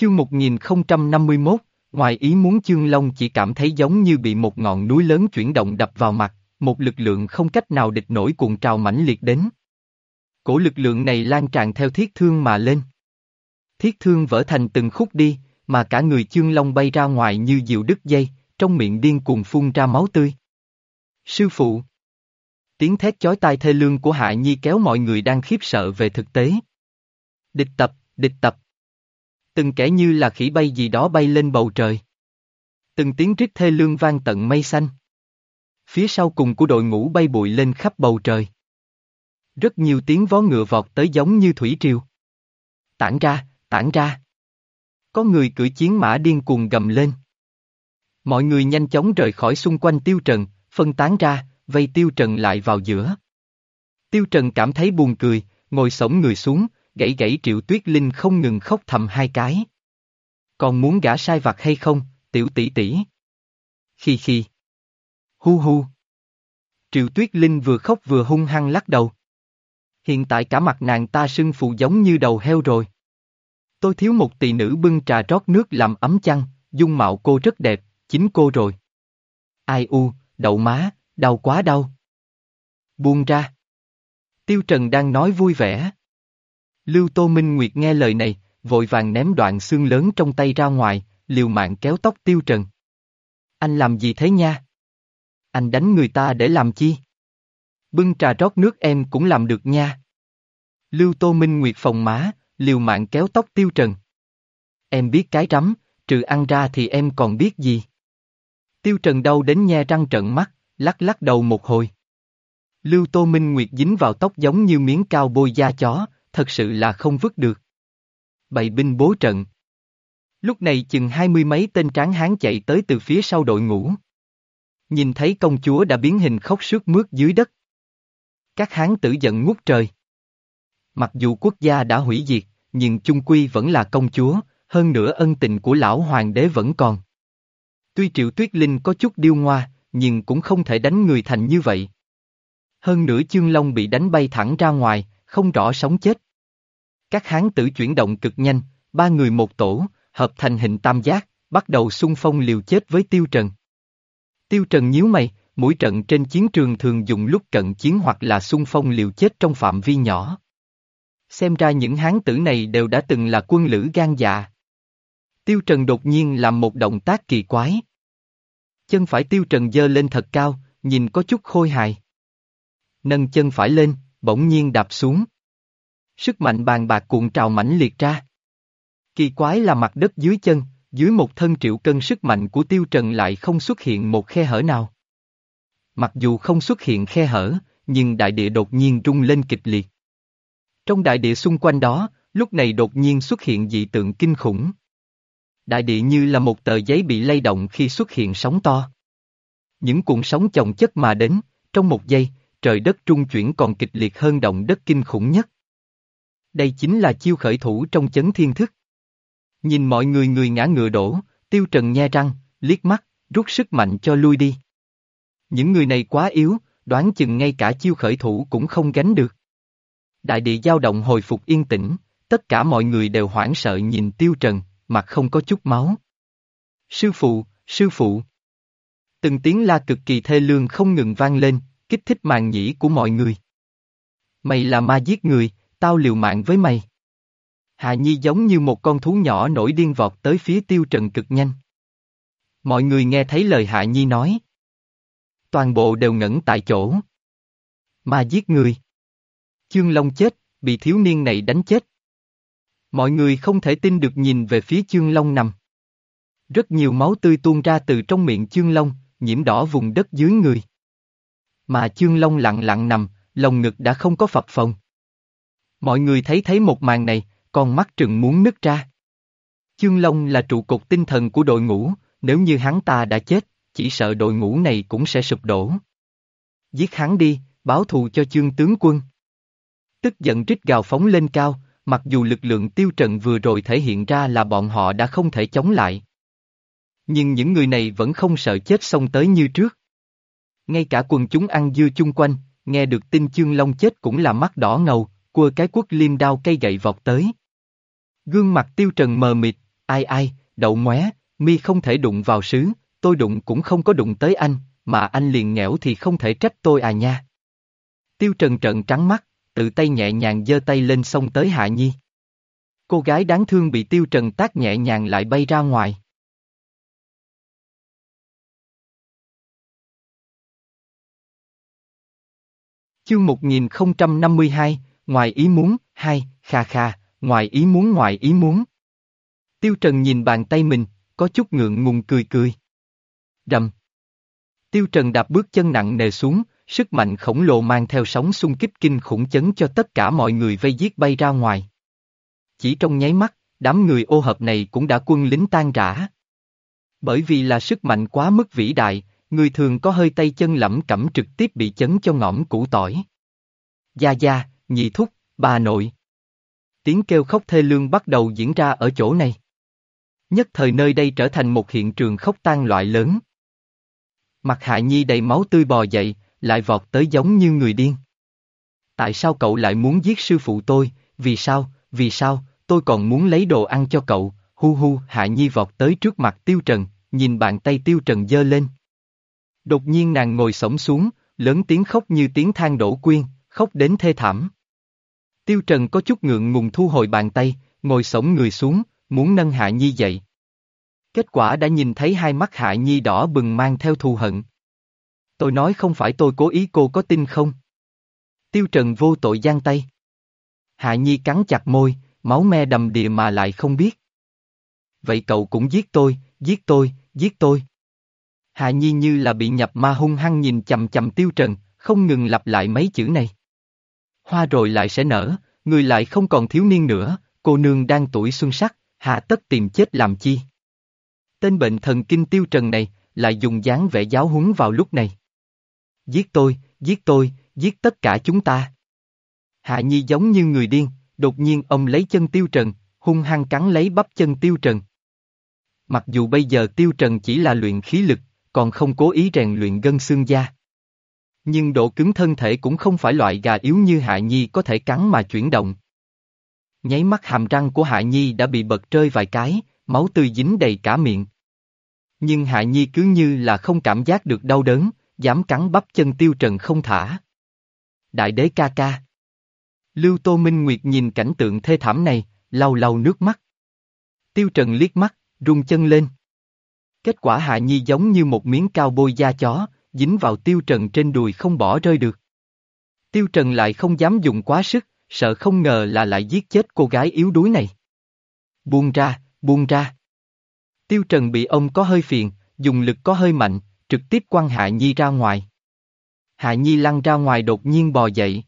Chương 1051, ngoài ý muốn Chương Long chỉ cảm thấy giống như bị một ngọn núi lớn chuyển động đập vào mặt, một lực lượng không cách nào địch nổi cuồng trào mãnh liệt đến. Cổ lực lượng này lan tràn theo thiết thương mà lên. Thiết thương vỡ thành từng khúc đi, mà cả người Chương Long bay ra ngoài như diều đứt dây, trong miệng điên cuồng phun ra máu tươi. Sư phụ! Tiếng thét chói tai thê lương của Hạ Nhi kéo mọi người đang khiếp sợ về thực tế. Địch tập, địch tập. Từng kẻ như là khỉ bay gì đó bay lên bầu trời. Từng tiếng rít thê lương vang tận mây xanh. Phía sau cùng của đội ngũ bay bụi lên khắp bầu trời. Rất nhiều tiếng vó ngựa vọt tới giống như thủy triều. Tản ra, tản ra. Có người cưỡi chiến mã điên cuồng gầm lên. Mọi người nhanh chóng rời khỏi xung quanh tiêu trần, phân tán ra, vây tiêu trần lại vào giữa. Tiêu trần cảm thấy buồn cười, ngồi sổng người xuống, gãy gãy triệu tuyết linh không ngừng khóc thầm hai cái. Còn muốn gã sai vặt hay không, tiểu tỷ tỷ? Khi khi. Hu hu. Triệu tuyết linh vừa khóc vừa hung hăng lắc đầu. Hiện tại cả mặt nàng ta sưng phù giống như đầu heo rồi. Tôi thiếu một tỷ nữ bưng trà rót nước làm ấm chăn, dung mạo cô rất đẹp, chính cô rồi. Ai u, đậu má, đau quá đau. Buông ra. Tiêu Trần đang nói vui vẻ. Lưu Tô Minh Nguyệt nghe lời này, vội vàng ném đoạn xương lớn trong tay ra ngoài, liều mạng kéo tóc Tiêu Trần. Anh làm gì thế nha? Anh đánh người ta để làm chi? Bưng trà rót nước em cũng làm được nha. Lưu Tô Minh Nguyệt phòng má, liều mạng kéo tóc Tiêu Trần. Em biết cái rắm, trừ ăn ra thì em còn biết gì? Tiêu Trần đau đến nhe răng trận mắt, lắc lắc đầu một hồi. Lưu Tô Minh Nguyệt dính vào tóc giống như miếng cao bôi da chó, thật sự là không vứt được. Bày binh bố trận. Lúc này chừng hai mươi mấy tên tráng hán chạy tới từ phía sau đội ngũ. Nhìn thấy công chúa đã biến hình khóc sướt mướt dưới đất. Các hán tử giận ngút trời. Mặc dù quốc gia đã hủy diệt, nhưng chung quy vẫn là công chúa, hơn nữa ân tình của lão hoàng đế vẫn còn. Tuy Triệu Tuyết Linh có chút điêu ngoa, nhưng cũng không thể đánh người thành như vậy. Hơn nữa Chương Long bị đánh bay thẳng ra ngoài, không rõ sống chết. Các hán tử chuyển động cực nhanh, ba người một tổ, hợp thành hình tam giác, bắt đầu xung phong liều chết với Tiêu Trần. Tiêu Trần nhíu mày, mũi trận trên chiến trường thường dùng lúc cận chiến hoặc là xung phong liều chết trong phạm vi nhỏ. Xem ra những hán tử này đều đã từng là quân lữ gan dạ. Tiêu Trần đột nhiên làm một động tác kỳ quái. Chân phải Tiêu Trần dơ lên thật cao, nhìn có chút khôi hài. Nâng chân phải lên, bỗng nhiên đạp xuống. Sức mạnh bàn bạc cuộn trào mãnh liệt ra. Kỳ quái là mặt đất dưới chân, dưới một thân triệu cân sức mạnh của Tiêu Trần lại không xuất hiện một khe hở nào. Mặc dù không xuất hiện khe hở, nhưng đại địa đột nhiên rung lên kịch liệt. Trong đại địa xung quanh đó, lúc này đột nhiên xuất hiện dị tượng kinh khủng. Đại địa như là một tờ giấy bị lay động khi xuất hiện sóng to. Những cuộn sóng chồng chất mà đến, trong một giây, trời đất trung chuyển còn kịch liệt hơn động đất kinh khủng nhất. Đây chính là chiêu khởi thủ trong chấn thiên thức. Nhìn mọi người người ngã ngựa đổ, tiêu trần nhe răng, liếc mắt, rút sức mạnh cho lui đi. Những người này quá yếu, đoán chừng ngay cả chiêu khởi thủ cũng không gánh được. Đại địa dao động hồi phục yên tĩnh, tất cả mọi người đều hoảng sợ nhìn tiêu trần, mặt không có chút máu. Sư phụ, sư phụ. Từng tiếng la cực kỳ thê lương không ngừng vang lên, kích thích màng nhĩ của mọi người. Mày là ma giết người, tao liều mạng với mày. Hà Nhi giống như một con thú nhỏ nổi điên vọt tới phía tiêu trần cực nhanh. Mọi người nghe thấy lời Hạ Nhi nói. Toàn bộ đều ngẩn tại chỗ. Ma giết người. Chương Long chết, bị thiếu niên này đánh chết. Mọi người không thể tin được nhìn về phía Chương Long nằm. Rất nhiều máu tươi tuôn ra từ trong miệng Chương Long, nhiễm đỏ vùng đất dưới người. Mà Chương Long lặng lặng nằm, lồng ngực đã không có phập phồng. Mọi người thấy thấy một màn này, con mắt trừng muốn nứt ra. Chương Long là trụ cột tinh thần của đội ngũ, nếu như hắn ta đã chết, chỉ sợ đội ngũ này cũng sẽ sụp đổ. Giết hắn đi, báo thù cho chương tướng quân. Tức giận rít gào phóng lên cao, mặc dù lực lượng tiêu trận vừa rồi thể hiện ra là bọn họ đã không thể chống lại. Nhưng những người này vẫn không sợ chết xông tới như trước. Ngay cả quần chúng ăn dưa chung quanh, nghe được tin chương long chết cũng là mắt đỏ ngầu, cua cái quất liêm đao cây gậy vọt tới. Gương mặt tiêu trần mờ mịt, Ai ai, đậu ngoé, mi không thể đụng vào sứ, tôi đụng cũng không có đụng tới anh, mà anh liền nghẽo thì không thể trách tôi à nha. Tiêu Trần trợn trắng mắt, tự tay nhẹ nhàng giơ tay lên xông tới Hạ Nhi. Cô gái đáng thương bị Tiêu Trần tác nhẹ nhàng lại bay ra ngoài. Chương 1052, ngoài ý muốn, hai, kha kha, ngoài ý muốn ngoài ý muốn. Tiêu Trần nhìn bàn tay mình, có chút ngượng ngùng cười cười. Rầm. Tiêu Trần đạp bước chân nặng nề xuống, sức mạnh khổng lồ mang theo sóng xung kích kinh khủng chấn cho tất cả mọi người vây giết bay ra ngoài. Chỉ trong nháy mắt, đám người ô hợp này cũng đã quân lính tan rã. Bởi vì là sức mạnh quá mức vĩ đại, người thường có hơi tay chân lẩm cẩm trực tiếp bị chấn cho ngõm củ tỏi. Gia gia, nhị thúc, bà nội. Tiếng kêu khóc thê lương bắt đầu diễn ra ở chỗ này. Nhất thời nơi đây trở thành một hiện trường khóc tan loại lớn. Mặt Hạ Nhi đầy máu tươi bò dậy, lại vọt tới giống như người điên. Tại sao cậu lại muốn giết sư phụ tôi, vì sao, vì sao, tôi còn muốn lấy đồ ăn cho cậu, hu hu Hạ Nhi vọt tới trước mặt Tiêu Trần, nhìn bàn tay Tiêu Trần dơ lên. Đột nhiên nàng ngồi sổng xuống, lớn tiếng khóc như tiếng than đổ quyên, khóc đến thê thảm. Tiêu Trần có chút ngượng ngùng thu hồi bàn tay, ngồi sổng người xuống, muốn nâng Hạ Nhi dậy. Kết quả đã nhìn thấy hai mắt Hạ Nhi đỏ bừng mang theo thù hận. Tôi nói không phải tôi cố ý cô có tin không? Tiêu Trần vô tội giang tay. Hạ Nhi cắn chặt môi, máu me đầm đìa mà lại không biết. Vậy cậu cũng giết tôi, giết tôi, giết tôi. Hạ Nhi như là bị nhập ma hung hăng nhìn chầm chầm Tiêu Trần, không ngừng lặp lại mấy chữ này. Hoa rồi lại sẽ nở, người lại không còn thiếu niên nữa, cô nương đang tuổi xuân sắc, hạ tất tìm chết làm chi. Tên bệnh thần kinh Tiêu Trần này, lại dùng dáng vẻ giáo huấn vào lúc này. Giết tôi, giết tôi, giết tất cả chúng ta. Hạ Nhi giống như người điên, đột nhiên ông lấy chân Tiêu Trần, hung hăng cắn lấy bắp chân Tiêu Trần. Mặc dù bây giờ Tiêu Trần chỉ là luyện khí lực, còn không cố ý rèn luyện gân xương da. Nhưng độ cứng thân thể cũng không phải loại gà yếu như Hạ Nhi có thể cắn mà chuyển động. Nháy mắt hàm răng của Hạ Nhi đã bị bật rơi vài cái, máu tươi dính đầy cả miệng. Nhưng Hạ Nhi cứ như là không cảm giác được đau đớn, dám cắn bắp chân Tiêu Trần không thả. Đại đế ca ca. Lưu Tô Minh Nguyệt nhìn cảnh tượng thê thảm này, lau lau nước mắt. Tiêu Trần liếc mắt, rung chân lên. Kết quả Hạ Nhi giống như một miếng cao bôi da chó, dính vào Tiêu Trần trên đùi không bỏ rơi được. Tiêu Trần lại không dám dùng quá sức, sợ không ngờ là lại giết chết cô gái yếu đuối này. Buông ra, buông ra. Tiêu Trần bị ông có hơi phiền, dùng lực có hơi mạnh, trực tiếp quăng Hạ Nhi ra ngoài. Hạ Nhi lăn ra ngoài đột nhiên bò dậy.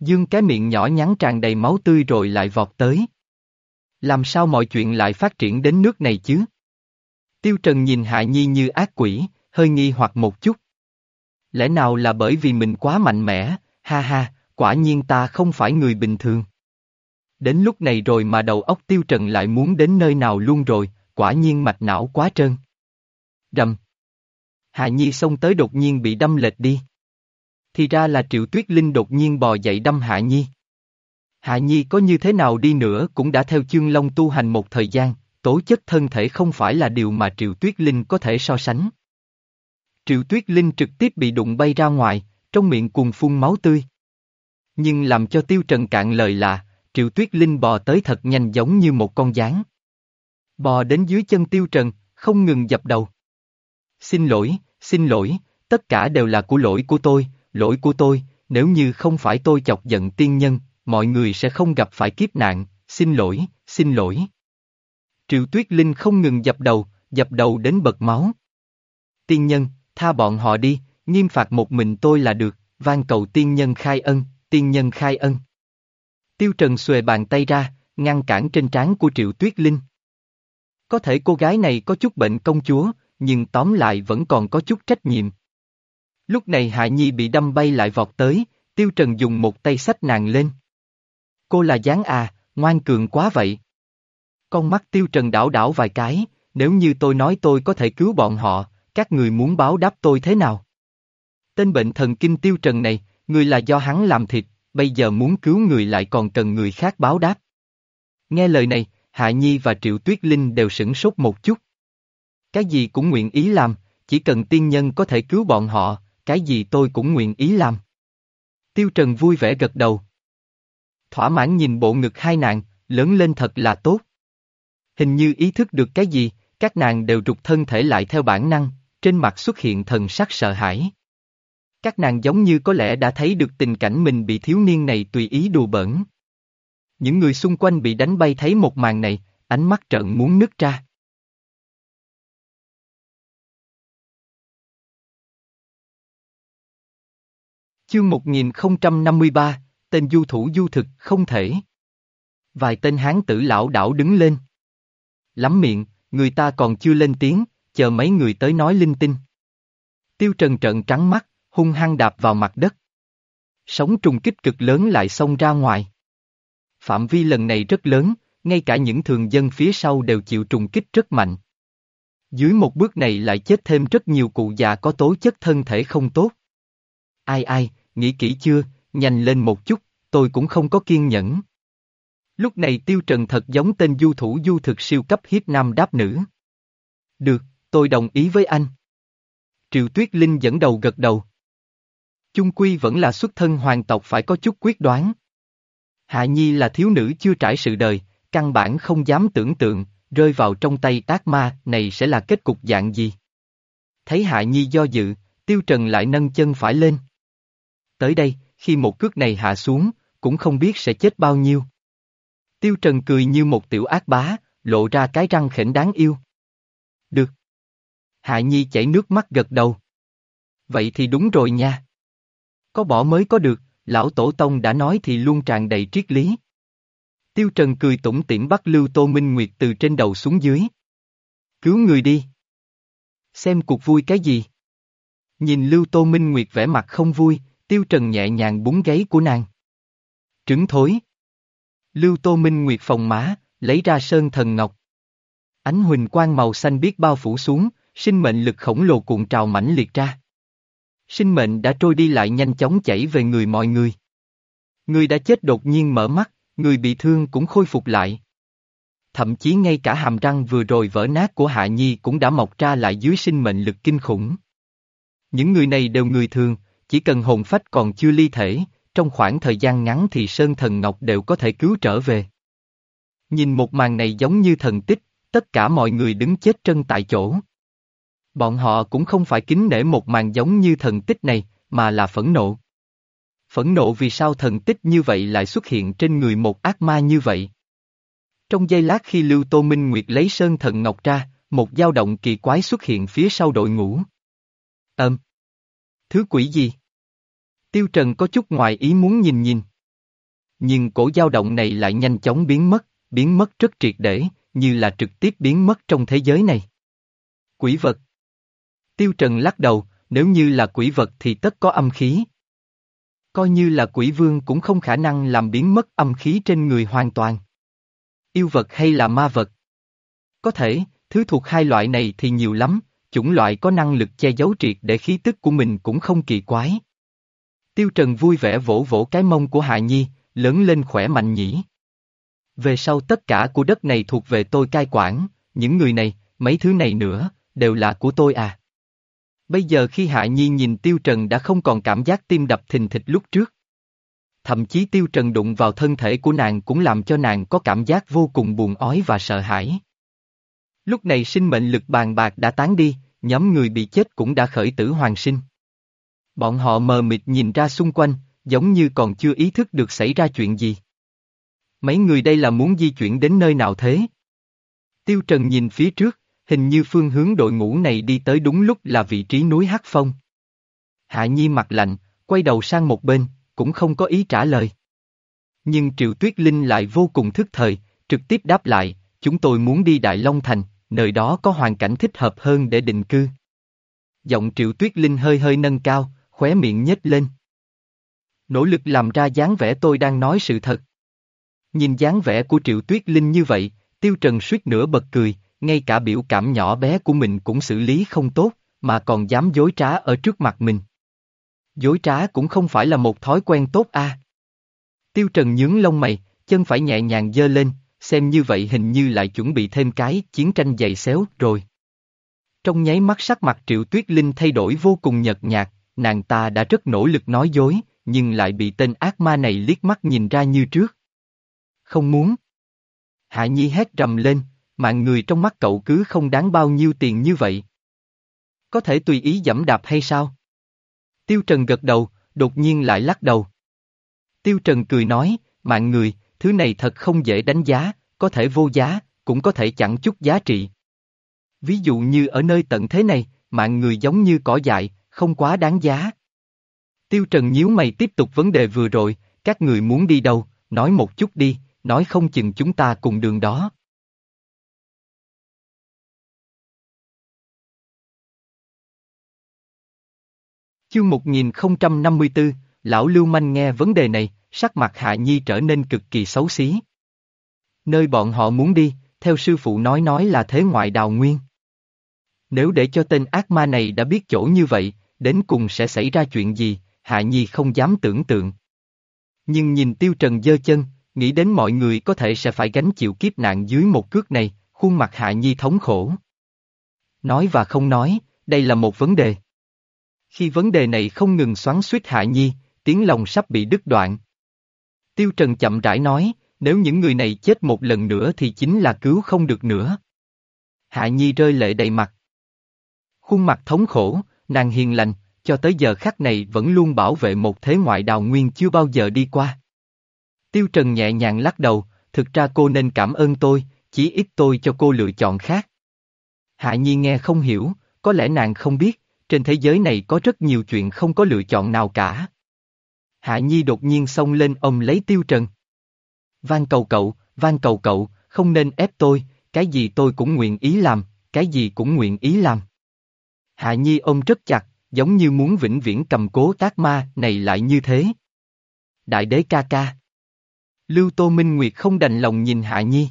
Dương cái miệng nhỏ nhắn tràn đầy máu tươi rồi lại vọt tới. Làm sao mọi chuyện lại phát triển đến nước này chứ? Tiêu Trần nhìn Hạ Nhi như ác quỷ, hơi nghi hoặc một chút. Lẽ nào là bởi vì mình quá mạnh mẽ, ha ha, quả nhiên ta không phải người bình thường. Đến lúc này rồi mà đầu óc Tiêu Trần lại muốn đến nơi nào luôn rồi, quả nhiên mạch não quá trơn. Rầm. Hạ Nhi xông tới đột nhiên bị đâm lệch đi. Thì ra là Triệu Tuyết Linh đột nhiên bò dậy đâm Hạ Nhi. Hạ Nhi có như thế nào đi nữa cũng đã theo chương long tu hành một thời gian, tố chất thân thể không phải là điều mà Triệu Tuyết Linh có thể so sánh. Triệu Tuyết Linh trực tiếp bị đụng bay ra ngoài, trong miệng cuồng phun máu tươi. Nhưng làm cho Tiêu Trần cạn lời là, Triệu Tuyết Linh bò tới thật nhanh giống như một con gián. Bò đến dưới chân Tiêu Trần, không ngừng dập đầu. Xin lỗi, xin lỗi, tất cả đều là của lỗi của tôi, lỗi của tôi, nếu như không phải tôi chọc giận tiên nhân, mọi người sẽ không gặp phải kiếp nạn, xin lỗi, xin lỗi. Triệu Tuyết Linh không ngừng dập đầu, dập đầu đến bật máu. Tiên nhân, tha bọn họ đi, nghiêm phạt một mình tôi là được, van cầu tiên nhân khai ân, tiên nhân khai ân. Tiêu Trần xuề bàn tay ra, ngăn cản trên trán của Triệu Tuyết Linh. Có thể cô gái này có chút bệnh công chúa, nhưng tóm lại vẫn còn có chút trách nhiệm. Lúc này Hạ Nhi bị đâm bay lại vọt tới, Tiêu Trần dùng một tay sách nàng lên. Cô là gián à, ngoan cường quá vậy. Con mắt Tiêu Trần đảo đảo vài cái, nếu như tôi nói tôi có thể cứu bọn họ, các người muốn báo đáp tôi thế nào? Tên bệnh thần kinh Tiêu Trần này, người là do hắn làm thịt, bây giờ muốn cứu người lại còn cần người khác báo đáp. Nghe lời này, Hạ Nhi và Triệu Tuyết Linh đều sửng sốt một chút. Cái gì cũng nguyện ý làm, chỉ cần tiên nhân có thể cứu bọn họ, cái gì tôi cũng nguyện ý làm. Tiêu Trần vui vẻ gật đầu. Thỏa mãn nhìn bộ ngực hai nàng, lớn lên thật là tốt. Hình như ý thức được cái gì, các nàng đều rụt thân thể lại theo bản năng, trên mặt xuất hiện thần sắc sợ hãi. Các nàng giống như có lẽ đã thấy được tình cảnh mình bị thiếu niên này tùy ý đùa bỡn. Những người xung quanh bị đánh bay thấy một màn này, ánh mắt trợn muốn nứt ra. Chương 1053, tên du thủ du thực không thể. Vài tên hán tử lão đảo đứng lên. Lắm miệng, người ta còn chưa lên tiếng, chờ mấy người tới nói linh tinh. Tiêu Trần trợn trắng mắt, hung hăng đạp vào mặt đất. Sóng trùng kích cực lớn lại xông ra ngoài. Phạm vi lần này rất lớn, ngay cả những thường dân phía sau đều chịu trùng kích rất mạnh. Dưới một bước này lại chết thêm rất nhiều cụ già có tố chất thân thể không tốt. Ai ai, nghĩ kỹ chưa, nhanh lên một chút, tôi cũng không có kiên nhẫn. Lúc này Tiêu Trần thật giống tên du thủ du thực siêu cấp hiếp nam đáp nữ. Được, tôi đồng ý với anh. Triệu Tuyết Linh dẫn đầu gật đầu. Chung quy vẫn là xuất thân hoàng tộc phải có chút quyết đoán. Hạ Nhi là thiếu nữ chưa trải sự đời, căn bản không dám tưởng tượng, rơi vào trong tay ác ma này sẽ là kết cục dạng gì. Thấy Hạ Nhi do dự, Tiêu Trần lại nâng chân phải lên. Tới đây, khi một cước này hạ xuống, cũng không biết sẽ chết bao nhiêu. Tiêu Trần cười như một tiểu ác bá, lộ ra cái răng khỉnh đáng yêu. Được. Hạ Nhi chảy nước mắt gật đầu. Vậy thì đúng rồi nha. Có bỏ mới có được, lão tổ tông đã nói thì luôn tràn đầy triết lý. Tiêu Trần cười tủm tỉm bắt Lưu Tô Minh Nguyệt từ trên đầu xuống dưới. Cứu người đi. Xem cuộc vui cái gì? Nhìn Lưu Tô Minh Nguyệt vẻ mặt không vui, Tiêu Trần nhẹ nhàng búng gáy của nàng. Trứng thối. Lưu Tô Minh Nguyệt phòng má, lấy ra sơn thần ngọc. Ánh huỳnh quang màu xanh biết bao phủ xuống, sinh mệnh lực khổng lồ cuộn trào mãnh liệt ra. Sinh mệnh đã trôi đi lại nhanh chóng chảy về người mọi người. Người đã chết đột nhiên mở mắt, người bị thương cũng khôi phục lại. Thậm chí ngay cả hàm răng vừa rồi vỡ nát của Hạ Nhi cũng đã mọc ra lại dưới sinh mệnh lực kinh khủng. Những người này đều người thường, chỉ cần hồn phách còn chưa ly thể, trong khoảng thời gian ngắn thì Sơn Thần Ngọc đều có thể cứu trở về. Nhìn một màn này giống như thần tích, tất cả mọi người đứng chết chân tại chỗ. Bọn họ cũng không phải kính nể một màn giống như thần tích này, mà là phẫn nộ. Phẫn nộ vì sao thần tích như vậy lại xuất hiện trên người một ác ma như vậy. Trong giây lát khi Lưu Tô Minh Nguyệt lấy Sơn Thần Ngọc ra, một dao động kỳ quái xuất hiện phía sau đội ngũ. Ơm. Thứ quỷ gì? Tiêu Trần có chút ngoài ý muốn nhìn nhìn. Nhưng cổ dao động này lại nhanh chóng biến mất, biến mất rất triệt để, như là trực tiếp biến mất trong thế giới này. Quỷ vật. Tiêu Trần lắc đầu, nếu như là quỷ vật thì tất có âm khí. Coi như là quỷ vương cũng không khả năng làm biến mất âm khí trên người hoàn toàn. Yêu vật hay là ma vật? Có thể, thứ thuộc hai loại này thì nhiều lắm, chủng loại có năng lực che giấu triệt để khí tức của mình cũng không kỳ quái. Tiêu Trần vui vẻ vỗ vỗ cái mông của Hạ Nhi, lớn lên khỏe mạnh nhỉ. Về sau tất cả của đất này thuộc về tôi cai quản, những người này, mấy thứ này nữa, đều là của tôi à. Bây giờ khi Hạ Nhi nhìn Tiêu Trần đã không còn cảm giác tim đập thình thịch lúc trước. Thậm chí Tiêu Trần đụng vào thân thể của nàng cũng làm cho nàng có cảm giác vô cùng buồn ói và sợ hãi. Lúc này sinh mệnh lực bàn bạc đã tán đi, nhóm người bị chết cũng đã khởi tử hoàng sinh. Bọn họ mờ mịt nhìn ra xung quanh, giống như còn chưa ý thức được xảy ra chuyện gì. Mấy người đây là muốn di chuyển đến nơi nào thế? Tiêu Trần nhìn phía trước, hình như phương hướng đội ngũ này đi tới đúng lúc là vị trí núi Hắc Phong. Hạ Nhi mặt lạnh, quay đầu sang một bên, cũng không có ý trả lời. Nhưng Triệu Tuyết Linh lại vô cùng thức thời, trực tiếp đáp lại, chúng tôi muốn đi Đại Long Thành, nơi đó có hoàn cảnh thích hợp hơn để định cư. Giọng Triệu Tuyết Linh hơi hơi nâng cao, khóe miệng nhếch lên. Nỗ lực làm ra dáng vẻ tôi đang nói sự thật. Nhìn dáng vẻ của Triệu Tuyết Linh như vậy, Tiêu Trần suýt nữa bật cười, ngay cả biểu cảm nhỏ bé của mình cũng xử lý không tốt, mà còn dám dối trá ở trước mặt mình. Dối trá cũng không phải là một thói quen tốt a. Tiêu Trần nhướng lông mày, chân phải nhẹ nhàng dơ lên, xem như vậy hình như lại chuẩn bị thêm cái chiến tranh dày xéo rồi. Trong nháy mắt sắc mặt Triệu Tuyết Linh thay đổi vô cùng nhợt nhạt, nàng ta đã rất nỗ lực nói dối, nhưng lại bị tên ác ma này liếc mắt nhìn ra như trước. Không muốn. Hạ Nhi hét rầm lên, mạng người trong mắt cậu cứ không đáng bao nhiêu tiền như vậy. Có thể tùy ý giảm đạp hay sao? Tiêu Trần gật đầu, đột nhiên lại lắc đầu. Tiêu Trần cười nói, mạng người, thứ này thật không dễ đánh giá, có thể vô giá, cũng có thể chẳng chút giá trị. Ví dụ như ở nơi tận thế này, mạng người giống như cỏ dại, không quá đáng giá. Tiêu Trần nhíu mày tiếp tục vấn đề vừa rồi, các người muốn đi đâu, nói một chút đi, nói không chừng chúng ta cùng đường đó. Chương 1054, Lão Lưu Manh nghe vấn đề này, sắc mặt Hạ Nhi trở nên cực kỳ xấu xí. Nơi bọn họ muốn đi, theo sư phụ nói nói là thế ngoại đào nguyên. Nếu để cho tên ác ma này đã biết chỗ như vậy, đến cùng sẽ xảy ra chuyện gì, Hạ Nhi không dám tưởng tượng. Nhưng nhìn Tiêu Trần dơ chân, nghĩ đến mọi người có thể sẽ phải gánh chịu kiếp nạn dưới một cước này, khuôn mặt Hạ Nhi thống khổ. Nói và không nói, đây là một vấn đề. Khi vấn đề này không ngừng xoắn suýt Hạ Nhi, tiếng lòng sắp bị đứt đoạn. Tiêu Trần chậm rãi nói, nếu những người này chết một lần nữa thì chính là cứu không được nữa. Hạ Nhi rơi lệ đầy mặt. Khuôn mặt thống khổ, nàng hiền lành, cho tới giờ khắc này vẫn luôn bảo vệ một thế ngoại đào nguyên chưa bao giờ đi qua. Tiêu Trần nhẹ nhàng lắc đầu, thực ra cô nên cảm ơn tôi, chỉ ít tôi cho cô lựa chọn khác. Hạ Nhi nghe không hiểu, có lẽ nàng không biết, trên thế giới này có rất nhiều chuyện không có lựa chọn nào cả. Hạ Nhi đột nhiên xông lên ôm lấy Tiêu Trần. Van cầu cậu, van cầu cậu, không nên ép tôi, cái gì tôi cũng nguyện ý làm, cái gì cũng nguyện ý làm. Hạ Nhi ôm rất chặt, giống như muốn vĩnh viễn cầm cố tác ma này lại như thế. Đại đế ca ca. Lưu Tô Minh Nguyệt không đành lòng nhìn Hạ Nhi.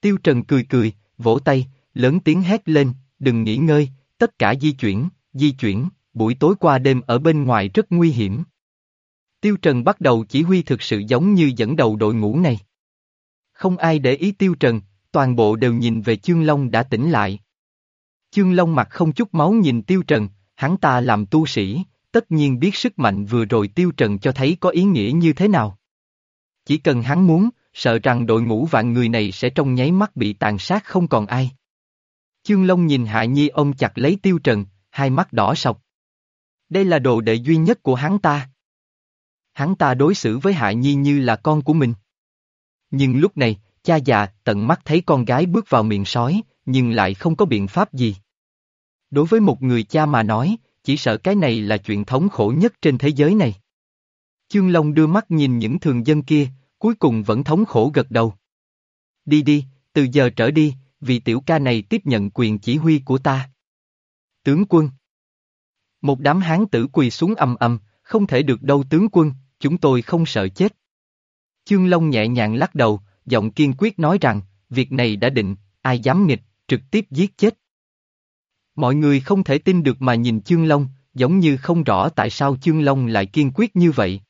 Tiêu Trần cười cười, vỗ tay, lớn tiếng hét lên, đừng nghỉ ngơi, tất cả di chuyển, di chuyển, buổi tối qua đêm ở bên ngoài rất nguy hiểm. Tiêu Trần bắt đầu chỉ huy thực sự giống như dẫn đầu đội ngũ này. Không ai để ý Tiêu Trần, toàn bộ đều nhìn về Chương Long đã tỉnh lại. Chương Long mặt không chút máu nhìn Tiêu Trần, hắn ta làm tu sĩ, tất nhiên biết sức mạnh vừa rồi Tiêu Trần cho thấy có ý nghĩa như thế nào. Chỉ cần hắn muốn, sợ rằng đội ngũ vạn người này sẽ trong nháy mắt bị tàn sát không còn ai. Chương Long nhìn Hạ Nhi ôm chặt lấy Tiêu Trần, hai mắt đỏ sọc. Đây là đồ đệ duy nhất của hắn ta. Hắn ta đối xử với Hạ Nhi như là con của mình. Nhưng lúc này, cha già tận mắt thấy con gái bước vào miệng sói, nhưng lại không có biện pháp gì. Đối với một người cha mà nói, chỉ sợ cái này là chuyện thống khổ nhất trên thế giới này. Chương Long đưa mắt nhìn những thường dân kia, cuối cùng vẫn thống khổ gật đầu. Đi đi, từ giờ trở đi, vì tiểu ca này tiếp nhận quyền chỉ huy của ta. Tướng quân Một đám hán tử quỳ xuống âm âm, không thể được đâu tướng quân, chúng tôi không sợ chết. Chương Long nhẹ nhàng lắc đầu, giọng kiên quyết nói rằng, việc này đã định, ai dám nghịch, trực tiếp giết chết. Mọi người không thể tin được mà nhìn Chương Long, giống như không rõ tại sao Chương Long lại kiên quyết như vậy.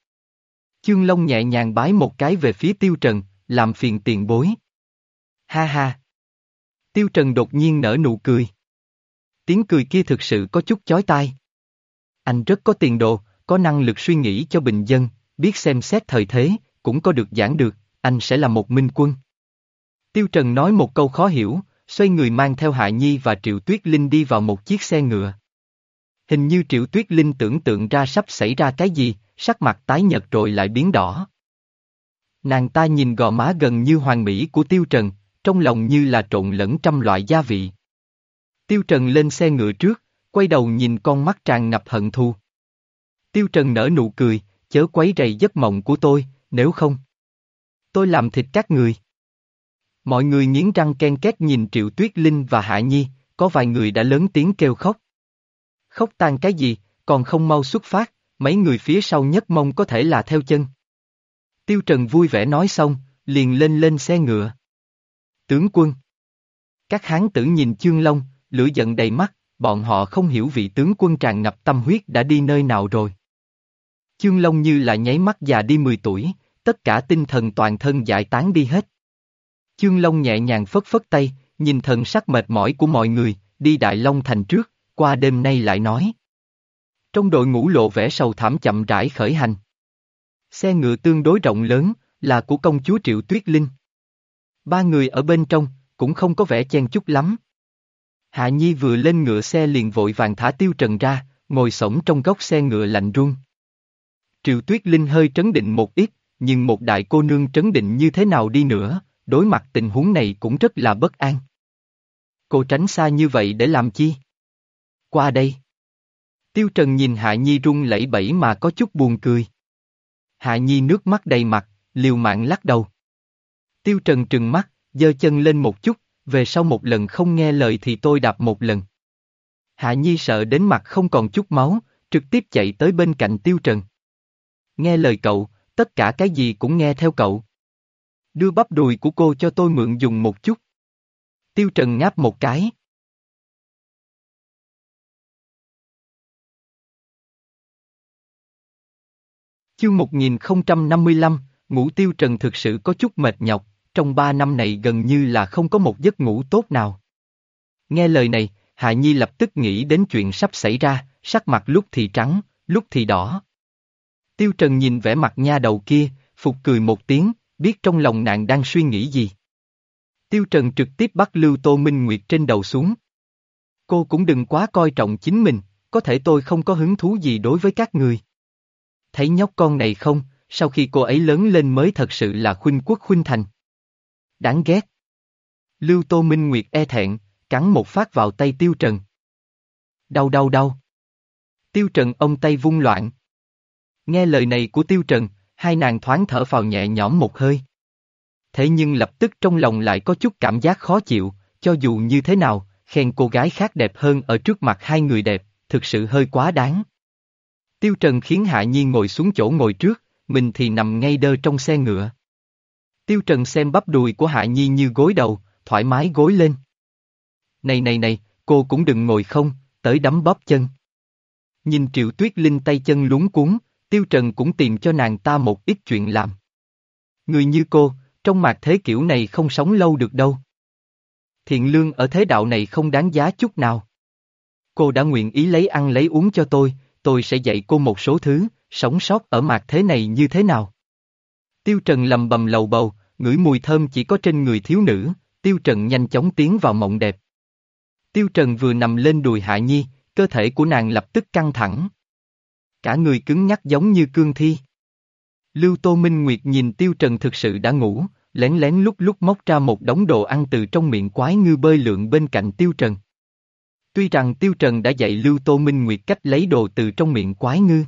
Chương Long nhẹ nhàng bái một cái về phía Tiêu Trần, làm phiền tiền bối. Ha ha! Tiêu Trần đột nhiên nở nụ cười. Tiếng cười kia thực sự có chút chói tai. Anh rất có tiền đồ, có năng lực suy nghĩ cho bình dân, biết xem xét thời thế, cũng có được giảng được, anh sẽ là một minh quân. Tiêu Trần nói một câu khó hiểu, xoay người mang theo Hạ Nhi và Triệu Tuyết Linh đi vào một chiếc xe ngựa. Hình như Triệu Tuyết Linh tưởng tượng ra sắp xảy ra cái gì, sắc mặt tái nhợt rồi lại biến đỏ. Nàng ta nhìn gò má gần như hoàn mỹ của Tiêu Trần, trong lòng như là trộn lẫn trăm loại gia vị. Tiêu Trần lên xe ngựa trước, quay đầu nhìn con mắt tràn ngập hận thù. Tiêu Trần nở nụ cười, chớ quấy rầy giấc mộng của tôi, nếu không. Tôi làm thịt các người. Mọi người nghiến răng ken két nhìn Triệu Tuyết Linh và Hạ Nhi, có vài người đã lớn tiếng kêu khóc. Khóc tan cái gì, còn không mau xuất phát, mấy người phía sau nhất mong có thể là theo chân. Tiêu Trần vui vẻ nói xong, liền lên lên xe ngựa. Tướng quân. Các hán tử nhìn Chương Long, lửa giận đầy mắt, bọn họ không hiểu vị tướng quân tràn ngập tâm huyết đã đi nơi nào rồi. Chương Long như là nháy mắt già đi 10 tuổi, tất cả tinh thần toàn thân giải tán đi hết. Chương Long nhẹ nhàng phất phất tay, nhìn thần sắc mệt mỏi của mọi người, đi Đại Long Thành trước, qua đêm nay lại nói. Trong đội ngũ lộ vẻ sầu thảm chậm rãi khởi hành. Xe ngựa tương đối rộng lớn, là của công chúa Triệu Tuyết Linh. Ba người ở bên trong, cũng không có vẻ chen chút lắm. Hạ Nhi vừa lên ngựa xe liền vội vàng thả tiêu trần ra, ngồi sổng trong góc xe ngựa lạnh run. Triệu Tuyết Linh hơi trấn định một ít, nhưng một đại cô nương trấn định như thế nào đi nữa, đối mặt tình huống này cũng rất là bất an. Cô tránh xa như vậy để làm chi? Qua đây. Tiêu Trần nhìn Hạ Nhi rung lẩy bẩy mà có chút buồn cười. Hạ Nhi nước mắt đầy mặt, liều mạng lắc đầu. Tiêu Trần trừng mắt, giơ chân lên một chút, về sau một lần không nghe lời thì tôi đạp một lần. Hạ Nhi sợ đến mặt không còn chút máu, trực tiếp chạy tới bên cạnh Tiêu Trần. Nghe lời cậu, tất cả cái gì cũng nghe theo cậu. Đưa bắp đùi của cô cho tôi mượn dùng một chút. Tiêu Trần ngáp một cái. Chương 1055, ngủ Tiêu Trần thực sự có chút mệt nhọc, trong ba năm này gần như là không có một giấc ngủ tốt nào. Nghe lời này, Hạ Nhi lập tức nghĩ đến chuyện sắp xảy ra, sắc mặt lúc thì trắng, lúc thì đỏ. Tiêu Trần nhìn vẻ mặt nha đầu kia, phục cười một tiếng, biết trong lòng nàng đang suy nghĩ gì. Tiêu Trần trực tiếp bắt Lưu Tô Minh Nguyệt trên đầu xuống. Cô cũng đừng quá coi trọng chính mình, có thể tôi không có hứng thú gì đối với các người. Thấy nhóc con này không, sau khi cô ấy lớn lên mới thật sự là khuynh quốc khuynh thành. Đáng ghét. Lưu Tô Minh Nguyệt e thẹn, cắn một phát vào tay Tiêu Trần. Đau đau đau. Tiêu Trần ông tay vung loạn. Nghe lời này của Tiêu Trần, hai nàng thoáng thở phào nhẹ nhõm một hơi. Thế nhưng lập tức trong lòng lại có chút cảm giác khó chịu, cho dù như thế nào, khen cô gái khác đẹp hơn ở trước mặt hai người đẹp, thực sự hơi quá đáng. Tiêu Trần khiến Hạ Nhi ngồi xuống chỗ ngồi trước, mình thì nằm ngay đơ trong xe ngựa. Tiêu Trần xem bắp đùi của Hạ Nhi như gối đầu, thoải mái gối lên. Này này này, cô cũng đừng ngồi không, tới đấm bóp chân. Nhìn Triệu Tuyết Linh tay chân lúng cuốn, Tiêu Trần cũng tìm cho nàng ta một ít chuyện làm. Người như cô, trong mạc thế kiểu này không sống lâu được đâu. Thiện lương ở thế đạo này không đáng giá chút nào. Cô đã nguyện ý lấy ăn lấy uống cho tôi, tôi sẽ dạy cô một số thứ, sống sót ở mạc thế này như thế nào. Tiêu Trần lầm bầm lầu bầu, ngửi mùi thơm chỉ có trên người thiếu nữ, Tiêu Trần nhanh chóng tiến vào mộng đẹp. Tiêu Trần vừa nằm lên đùi Hạ Nhi, cơ thể của nàng lập tức căng thẳng. Cả người cứng nhắc giống như cương thi. Lưu Tô Minh Nguyệt nhìn Tiêu Trần thực sự đã ngủ, lén lén lúc lúc móc ra một đống đồ ăn từ trong miệng quái ngư bơi lượn bên cạnh Tiêu Trần. Tuy rằng Tiêu Trần đã dạy Lưu Tô Minh Nguyệt cách lấy đồ từ trong miệng quái ngư.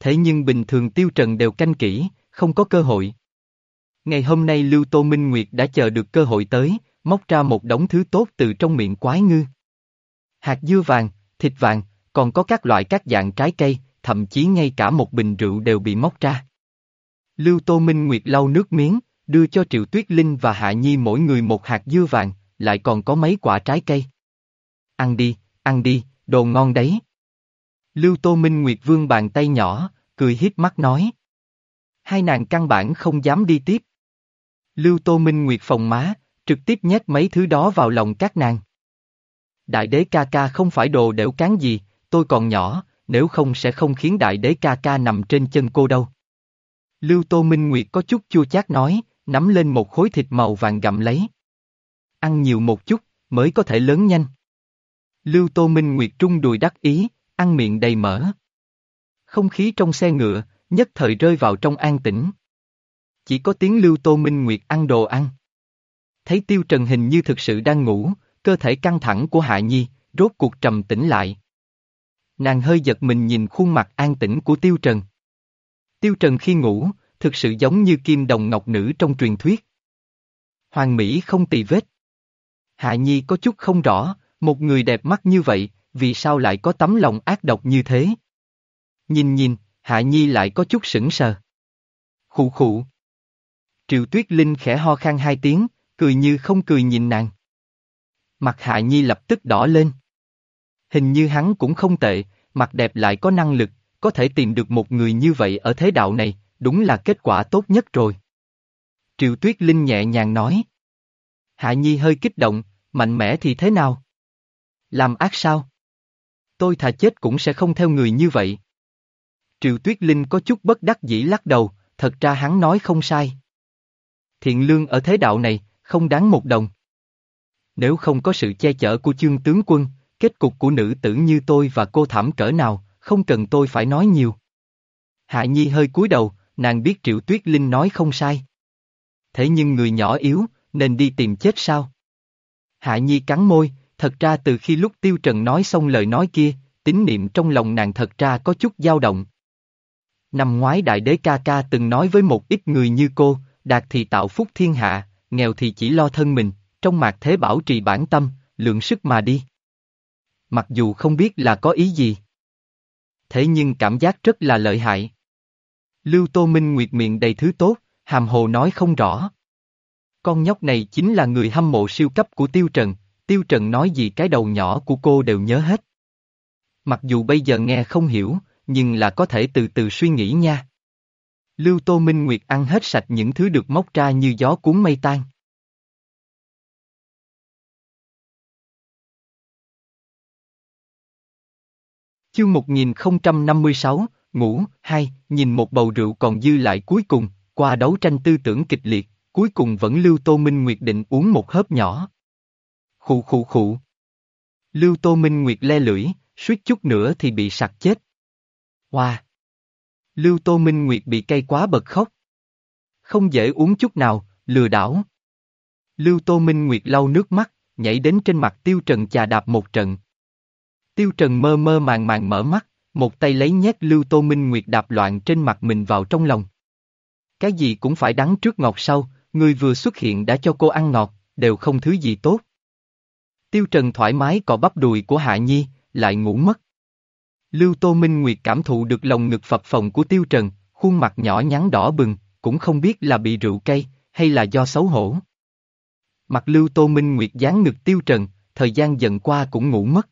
Thế nhưng bình thường Tiêu Trần đều canh kỹ, không có cơ hội. Ngày hôm nay Lưu Tô Minh Nguyệt đã chờ được cơ hội tới, móc ra một đống thứ tốt từ trong miệng quái ngư. Hạt dưa vàng, thịt vàng, còn có các loại các dạng trái cây, thậm chí ngay cả một bình rượu đều bị móc ra. Lưu Tô Minh Nguyệt lau nước miếng, đưa cho Triệu Tuyết Linh và Hạ Nhi mỗi người một hạt dưa vàng, lại còn có mấy quả trái cây. Ăn đi, ăn đi, đồ ngon đấy. Lưu Tô Minh Nguyệt vương bàn tay nhỏ, cười hiếp mắt nói. Hai nàng căn bản không dám đi tiếp. Lưu Tô Minh Nguyệt phòng má, trực tiếp nhét mấy thứ đó vào lòng các nàng. Đại đế ca ca không phải đồ đẻo cán gì, tôi còn nhỏ, nếu không sẽ không khiến đại đế ca ca nằm trên chân cô đâu. Lưu Tô Minh Nguyệt có chút chua chát nói, nắm lên một khối thịt màu vàng gặm lấy. Ăn nhiều một chút, mới có thể lớn nhanh. Lưu Tô Minh Nguyệt trung đùi đắc ý, ăn miệng đầy mỡ. Không khí trong xe ngựa, nhất thời rơi vào trong an tĩnh. Chỉ có tiếng Lưu Tô Minh Nguyệt ăn đồ ăn. Thấy Tiêu Trần hình như thực sự đang ngủ, cơ thể căng thẳng của Hạ Nhi, rốt cuộc trầm tĩnh lại. Nàng hơi giật mình nhìn khuôn mặt an tĩnh của Tiêu Trần. Tiêu Trần khi ngủ, thực sự giống như kim đồng ngọc nữ trong truyền thuyết. Hoàng Mỹ không tì vết. Hạ Nhi có chút không rõ, một người đẹp mắt như vậy, vì sao lại có tấm lòng ác độc như thế? Nhìn nhìn, Hạ Nhi lại có chút sững sờ. Khụ khụ. Triệu Tuyết Linh khẽ ho khan hai tiếng, cười như không cười nhìn nàng. Mặt Hạ Nhi lập tức đỏ lên. Hình như hắn cũng không tệ, mặt đẹp lại có năng lực, có thể tìm được một người như vậy ở thế đạo này, đúng là kết quả tốt nhất rồi. Triệu Tuyết Linh nhẹ nhàng nói. Hạ Nhi hơi kích động, mạnh mẽ thì thế nào? Làm ác sao? Tôi thà chết cũng sẽ không theo người như vậy. Triệu Tuyết Linh có chút bất đắc dĩ lắc đầu, thật ra hắn nói không sai. Thiện lương ở thế đạo này, không đáng một đồng. Nếu không có sự che chở của chương tướng quân, kết cục của nữ tử như tôi và cô thảm cỡ nào, không cần tôi phải nói nhiều. Hạ Nhi hơi cúi đầu, nàng biết Triệu Tuyết Linh nói không sai. Thế nhưng người nhỏ yếu, nên đi tìm chết sao? Hạ Nhi cắn môi, thật ra từ khi lúc Tiêu Trần nói xong lời nói kia, tín niệm trong lòng nàng thật ra có chút dao động. Năm ngoái đại đế ca ca từng nói với một ít người như cô, đạt thì tạo phúc thiên hạ, nghèo thì chỉ lo thân mình, trong mạc thế bảo trì bản tâm, lượng sức mà đi. Mặc dù không biết là có ý gì. Thế nhưng cảm giác rất là lợi hại. Lưu Tô Minh Nguyệt miệng đầy thứ tốt, hàm hồ nói không rõ. Con nhóc này chính là người hâm mộ siêu cấp của Tiêu Trần, Tiêu Trần nói gì cái đầu nhỏ của cô đều nhớ hết. Mặc dù bây giờ nghe không hiểu, nhưng là có thể từ từ suy nghĩ nha. Lưu Tô Minh Nguyệt ăn hết sạch những thứ được móc ra như gió cuốn mây tan. Chương 1056, ngủ, hai, nhìn một bầu rượu còn dư lại cuối cùng, qua đấu tranh tư tưởng kịch liệt, cuối cùng vẫn Lưu Tô Minh Nguyệt định uống một hớp nhỏ. Khụ khụ khụ. Lưu Tô Minh Nguyệt le lưỡi, suýt chút nữa thì bị sặc chết. Hoa! Wow. Lưu Tô Minh Nguyệt bị cay quá bật khóc. Không dễ uống chút nào, lừa đảo. Lưu Tô Minh Nguyệt lau nước mắt, nhảy đến trên mặt Tiêu Trần chà đạp một trận. Tiêu Trần mơ mơ màng màng mở mắt, một tay lấy nhét Lưu Tô Minh Nguyệt đạp loạn trên mặt mình vào trong lòng. Cái gì cũng phải đắng trước ngọt sau, người vừa xuất hiện đã cho cô ăn ngọt, đều không thứ gì tốt. Tiêu Trần thoải mái cọ bắp đùi của Hạ Nhi, lại ngủ mất. Lưu Tô Minh Nguyệt cảm thụ được lòng ngực phập phồng của Tiêu Trần, khuôn mặt nhỏ nhắn đỏ bừng, cũng không biết là bị rượu cay, hay là do xấu hổ. Mặt Lưu Tô Minh Nguyệt dán ngực Tiêu Trần, thời gian dần qua cũng ngủ mất.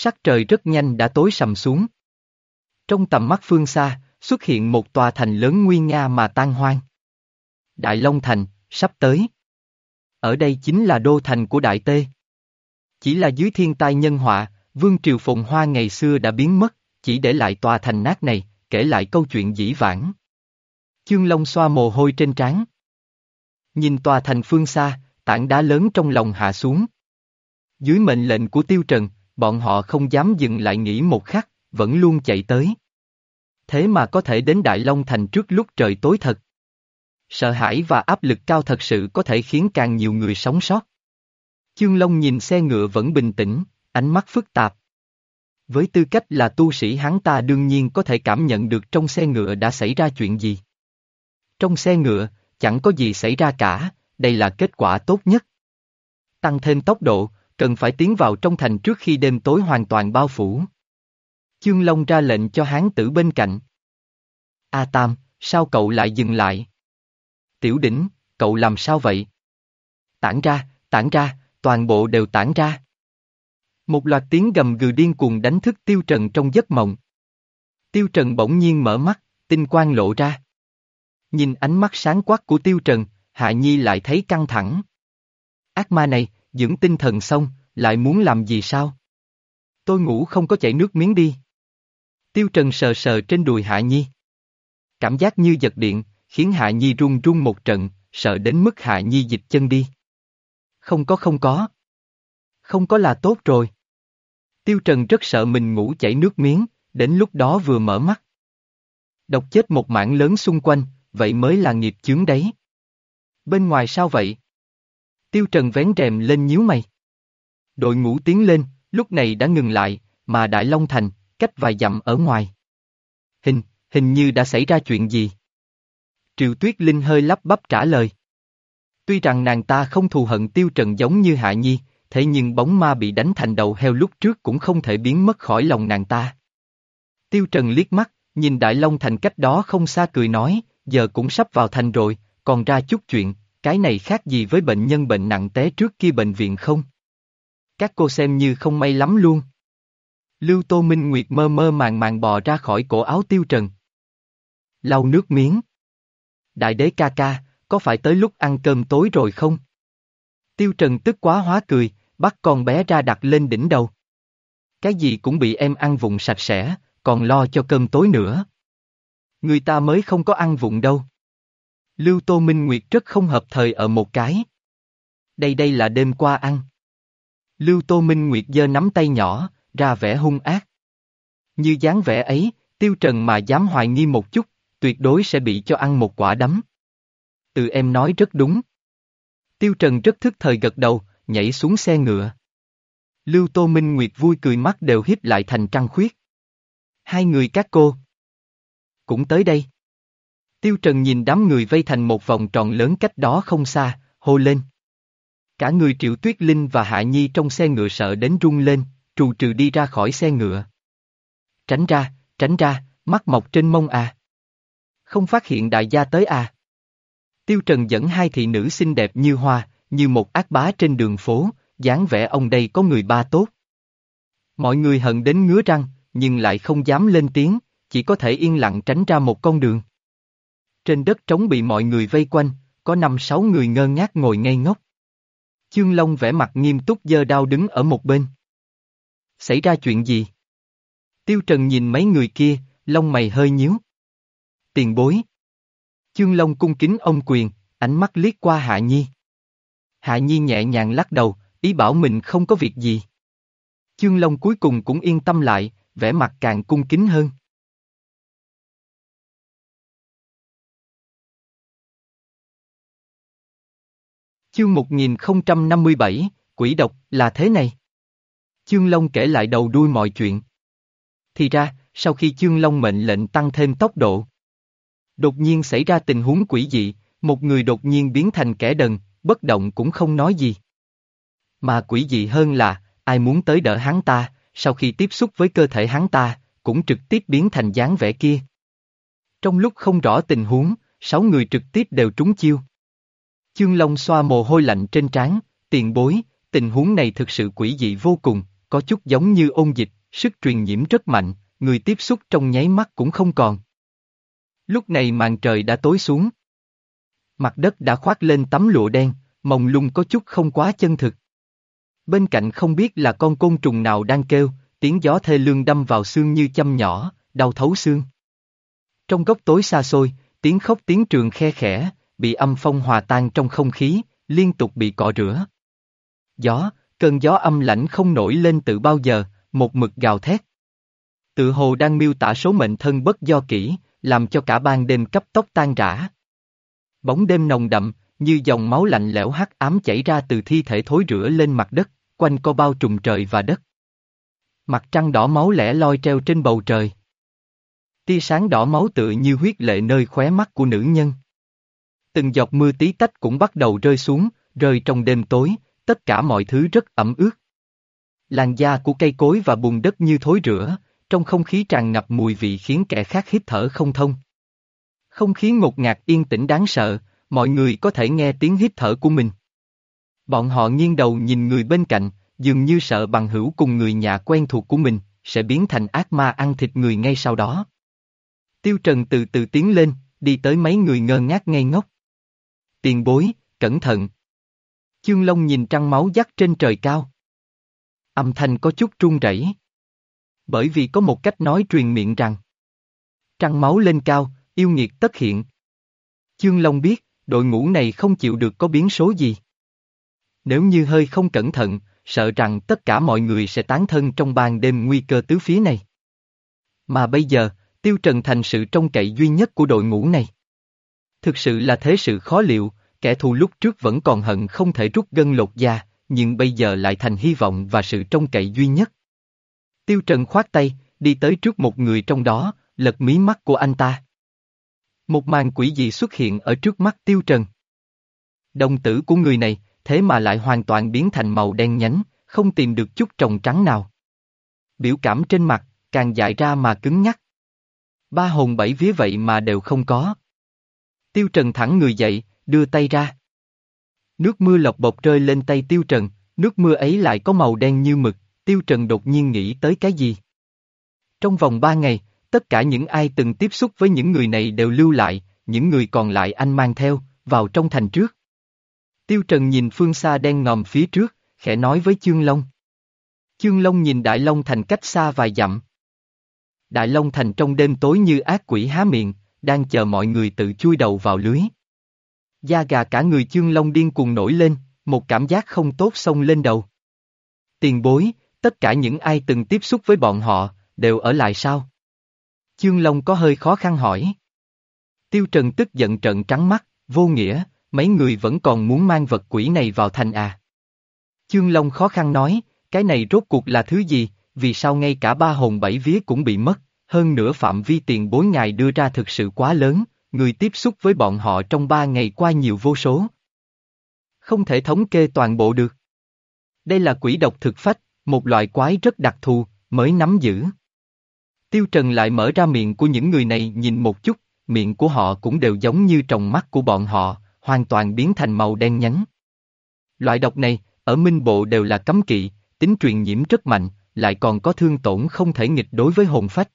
Sắc trời rất nhanh đã tối sầm xuống. Trong tầm mắt phương xa, xuất hiện một tòa thành lớn nguy nga mà tan hoang. Đại Long Thành, sắp tới. Ở đây chính là đô thành của Đại Tê. Chỉ là dưới thiên tai nhân họa, Vương Triều Phồn Hoa ngày xưa đã biến mất, chỉ để lại tòa thành nát này, kể lại câu chuyện dĩ vãng. Chương Long xoa mồ hôi trên trán. Nhìn tòa thành phương xa, tảng đá lớn trong lòng hạ xuống. Dưới mệnh lệnh của Tiêu Trần, bọn họ không dám dừng lại nghỉ một khắc, vẫn luôn chạy tới. Thế mà có thể đến Đại Long Thành trước lúc trời tối thật. Sợ hãi và áp lực cao thật sự có thể khiến càng nhiều người sống sót. Chương Long nhìn xe ngựa vẫn bình tĩnh, ánh mắt phức tạp. Với tư cách là tu sĩ hắn ta đương nhiên có thể cảm nhận được trong xe ngựa đã xảy ra chuyện gì. Trong xe ngựa, chẳng có gì xảy ra cả, đây là kết quả tốt nhất. Tăng thêm tốc độ, cần phải tiến vào trong thành trước khi đêm tối hoàn toàn bao phủ. Chương Long ra lệnh cho hán tử bên cạnh. A Tam, sao cậu lại dừng lại? Tiểu đỉnh, cậu làm sao vậy? Tản ra, tản ra, toàn bộ đều tản ra. Một loạt tiếng gầm gừ điên cuồng đánh thức Tiêu Trần trong giấc mộng. Tiêu Trần bỗng nhiên mở mắt, tinh quang lộ ra. Nhìn ánh mắt sáng quắc của Tiêu Trần, Hạ Nhi lại thấy căng thẳng. Ác ma này, dưỡng tinh thần xong, lại muốn làm gì sao? Tôi ngủ không có chảy nước miếng đi. Tiêu Trần sờ sờ trên đùi Hạ Nhi. Cảm giác như giật điện, khiến Hạ Nhi run run một trận, sợ đến mức Hạ Nhi dịch chân đi. Không có không có. Không có là tốt rồi. Tiêu Trần rất sợ mình ngủ chảy nước miếng, đến lúc đó vừa mở mắt. Độc chết một mảng lớn xung quanh, vậy mới là nghiệp chướng đấy. Bên ngoài sao vậy? Tiêu Trần vén rèm lên nhíu mày. Đội ngũ tiến lên, lúc này đã ngừng lại, mà Đại Long Thành, cách vài dặm ở ngoài. Hình, hình như đã xảy ra chuyện gì? Triệu Tuyết Linh hơi lắp bắp trả lời. Tuy rằng nàng ta không thù hận Tiêu Trần giống như Hạ Nhi, thế nhưng bóng ma bị đánh thành đầu heo lúc trước cũng không thể biến mất khỏi lòng nàng ta. Tiêu Trần liếc mắt, nhìn Đại Long Thành cách đó không xa cười nói, giờ cũng sắp vào thành rồi, còn ra chút chuyện, cái này khác gì với bệnh nhân bệnh nặng té trước kia bệnh viện không? Các cô xem như không may lắm luôn. Lưu Tô Minh Nguyệt mơ mơ màng màng bò ra khỏi cổ áo Tiêu Trần. Lau nước miếng. Đại đế ca ca, có phải tới lúc ăn cơm tối rồi không? Tiêu Trần tức quá hóa cười, bắt con bé ra đặt lên đỉnh đầu. Cái gì cũng bị em ăn vụng sạch sẽ, còn lo cho cơm tối nữa. Người ta mới không có ăn vụng đâu. Lưu Tô Minh Nguyệt rất không hợp thời ở một cái. Đây đây là đêm qua ăn. Lưu Tô Minh Nguyệt giơ nắm tay nhỏ, ra vẻ hung ác. Như dáng vẻ ấy, Tiêu Trần mà dám hoài nghi một chút, tuyệt đối sẽ bị cho ăn một quả đấm. Từ em nói rất đúng. Tiêu Trần rất thức thời gật đầu, nhảy xuống xe ngựa. Lưu Tô Minh Nguyệt vui cười mắt đều hiếp lại thành trăng khuyết. Hai người các cô. Cũng tới đây. Tiêu Trần nhìn đám người vây thành một vòng tròn lớn cách đó không xa, hô lên. Cả người Triệu Tuyết Linh và Hạ Nhi trong xe ngựa sợ đến rung lên, trù trừ đi ra khỏi xe ngựa. Tránh ra, tránh ra, mắt mọc trên mông à. Không phát hiện đại gia tới à. Tiêu Trần dẫn hai thị nữ xinh đẹp như hoa, như một ác bá trên đường phố, dáng vẻ ông đây có người ba tốt. Mọi người hận đến ngứa răng, nhưng lại không dám lên tiếng, chỉ có thể yên lặng tránh ra một con đường. Trên đất trống bị mọi người vây quanh, có năm sáu người ngơ ngác ngồi ngây ngốc. Chương Long vẻ mặt nghiêm túc giơ đao đứng ở một bên. Xảy ra chuyện gì? Tiêu Trần nhìn mấy người kia, lông mày hơi nhíu. Tiền bối. Chương Long cung kính ông quyền, ánh mắt liếc qua Hạ Nhi. Hạ Nhi nhẹ nhàng lắc đầu, ý bảo mình không có việc gì. Chương Long cuối cùng cũng yên tâm lại, vẻ mặt càng cung kính hơn. Chương 1057, quỷ độc, là thế này. Chương Long kể lại đầu đuôi mọi chuyện. Thì ra, sau khi Chương Long mệnh lệnh tăng thêm tốc độ, đột nhiên xảy ra tình huống quỷ dị, một người đột nhiên biến thành kẻ đần, bất động cũng không nói gì. Mà quỷ dị hơn là, ai muốn tới đỡ hắn ta, sau khi tiếp xúc với cơ thể hắn ta, cũng trực tiếp biến thành dáng vẻ kia. Trong lúc không rõ tình huống, sáu người trực tiếp đều trúng chiêu. Chương Long xoa mồ hôi lạnh trên trán, tiền bối, tình huống này thực sự quỷ dị vô cùng, có chút giống như ôn dịch, sức truyền nhiễm rất mạnh, người tiếp xúc trong nháy mắt cũng không còn. Lúc này màn trời đã tối xuống. Mặt đất đã khoác lên tấm lụa đen, mông lung có chút không quá chân thực. Bên cạnh không biết là con côn trùng nào đang kêu, tiếng gió thê lương đâm vào xương như châm nhỏ, đau thấu xương. Trong góc tối xa xôi, tiếng khóc tiếng trường khe khẽ, bị âm phong hòa tan trong không khí, liên tục bị cọ rửa. Gió, cơn gió âm lãnh không nổi lên từ bao giờ, một mực gào thét. Tự hồ đang miêu tả số mệnh thân bất do kỹ, làm cho cả ban đêm cấp tốc tan rã. Bóng đêm nồng đậm, như dòng máu lạnh lẽo hắc ám chảy ra từ thi thể thối rửa lên mặt đất, quanh co bao trùm trời và đất. Mặt trăng đỏ máu lẻ loi treo trên bầu trời. Tia sáng đỏ máu tự như huyết lệ nơi khóe mắt của nữ nhân. Từng giọt mưa tí tách cũng bắt đầu rơi xuống, rơi trong đêm tối, tất cả mọi thứ rất ẩm ướt. Làn da của cây cối và bùn đất như thối rửa, trong không khí tràn ngập mùi vị khiến kẻ khác hít thở không thông. Không khí ngột ngạt yên tĩnh đáng sợ, mọi người có thể nghe tiếng hít thở của mình. Bọn họ nghiêng đầu nhìn người bên cạnh, dường như sợ bằng hữu cùng người nhà quen thuộc của mình, sẽ biến thành ác ma ăn thịt người ngay sau đó. Tiêu Trần từ từ tiến lên, đi tới mấy người ngơ ngác ngây ngốc. Tiền bối, cẩn thận. Chương Long nhìn trăng máu dắt trên trời cao. Âm thanh có chút run rẩy. Bởi vì có một cách nói truyền miệng rằng Trăng máu lên cao, yêu nghiệt tất hiện. Chương Long biết, đội ngũ này không chịu được có biến số gì. Nếu như hơi không cẩn thận, sợ rằng tất cả mọi người sẽ tán thân trong ban đêm nguy cơ tứ phía này. Mà bây giờ, Tiêu Trần thành sự trông cậy duy nhất của đội ngũ này. Thực sự là thế sự khó liệu, kẻ thù lúc trước vẫn còn hận không thể rút gân lột da, nhưng bây giờ lại thành hy vọng và sự trông cậy duy nhất. Tiêu Trần khoát tay, đi tới trước một người trong đó, lật mí mắt của anh ta. Một màn quỷ dị xuất hiện ở trước mắt Tiêu Trần. Đồng tử của người này, thế mà lại hoàn toàn biến thành màu đen nhánh, không tìm được chút trồng trắng nào. Biểu cảm trên mặt, càng dại ra mà cứng nhắc. Ba hồn bảy vía vậy mà đều không có. Tiêu Trần thẳng người dậy, đưa tay ra. Nước mưa lọc bột rơi lên tay Tiêu Trần, nước mưa ấy lại có màu đen như mực, Tiêu Trần đột nhiên nghĩ tới cái gì? Trong vòng ba ngày, tất cả những ai từng tiếp xúc với những người này đều lưu lại, những người còn lại anh mang theo, vào trong thành trước. Tiêu Trần nhìn phương xa đen ngòm phía trước, khẽ nói với Chương Long. Chương Long nhìn Đại Long Thành cách xa vài dặm. Đại Long Thành trong đêm tối như ác quỷ há miệng, đang chờ mọi người tự chui đầu vào lưới. Da gà cả người Chương Long điên cuồng nổi lên, một cảm giác không tốt xông lên đầu. Tiền bối, tất cả những ai từng tiếp xúc với bọn họ, đều ở lại sao? Chương Long có hơi khó khăn hỏi. Tiêu Trần tức giận trận trắng mắt, vô nghĩa, mấy người vẫn còn muốn mang vật quỷ này vào thành à. Chương Long khó khăn nói, cái này rốt cuộc là thứ gì, vì sao ngay cả ba hồn bảy vía cũng bị mất, hơn nữa phạm vi tiền bối ngài đưa ra thực sự quá lớn, người tiếp xúc với bọn họ trong ba ngày qua nhiều vô số. Không thể thống kê toàn bộ được. Đây là quỷ độc thực phách, một loại quái rất đặc thù, mới nắm giữ. Tiêu Trần lại mở ra miệng của những người này nhìn một chút, miệng của họ cũng đều giống như tròng mắt của bọn họ, hoàn toàn biến thành màu đen nhánh. Loại độc này, ở minh bộ đều là cấm kỵ, tính truyền nhiễm rất mạnh, lại còn có thương tổn không thể nghịch đối với hồn phách.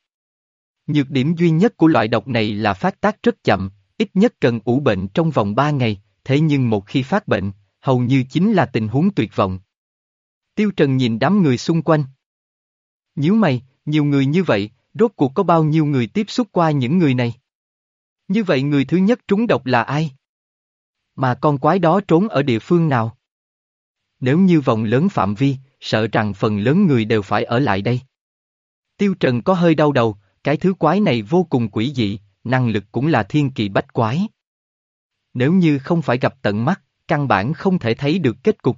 Nhược điểm duy nhất của loại độc này là phát tác rất chậm, ít nhất cần ủ bệnh trong vòng 3 ngày, thế nhưng một khi phát bệnh, hầu như chính là tình huống tuyệt vọng. Tiêu Trần nhìn đám người xung quanh. Nhíu mày, nhiều người như vậy, rốt cuộc có bao nhiêu người tiếp xúc qua những người này? Như vậy người thứ nhất trúng độc là ai? Mà con quái đó trốn ở địa phương nào? Nếu như vòng lớn phạm vi, sợ rằng phần lớn người đều phải ở lại đây. Tiêu Trần có hơi đau đầu, cái thứ quái này vô cùng quỷ dị, năng lực cũng là thiên kỳ bách quái. Nếu như không phải gặp tận mắt, căn bản không thể thấy được kết cục.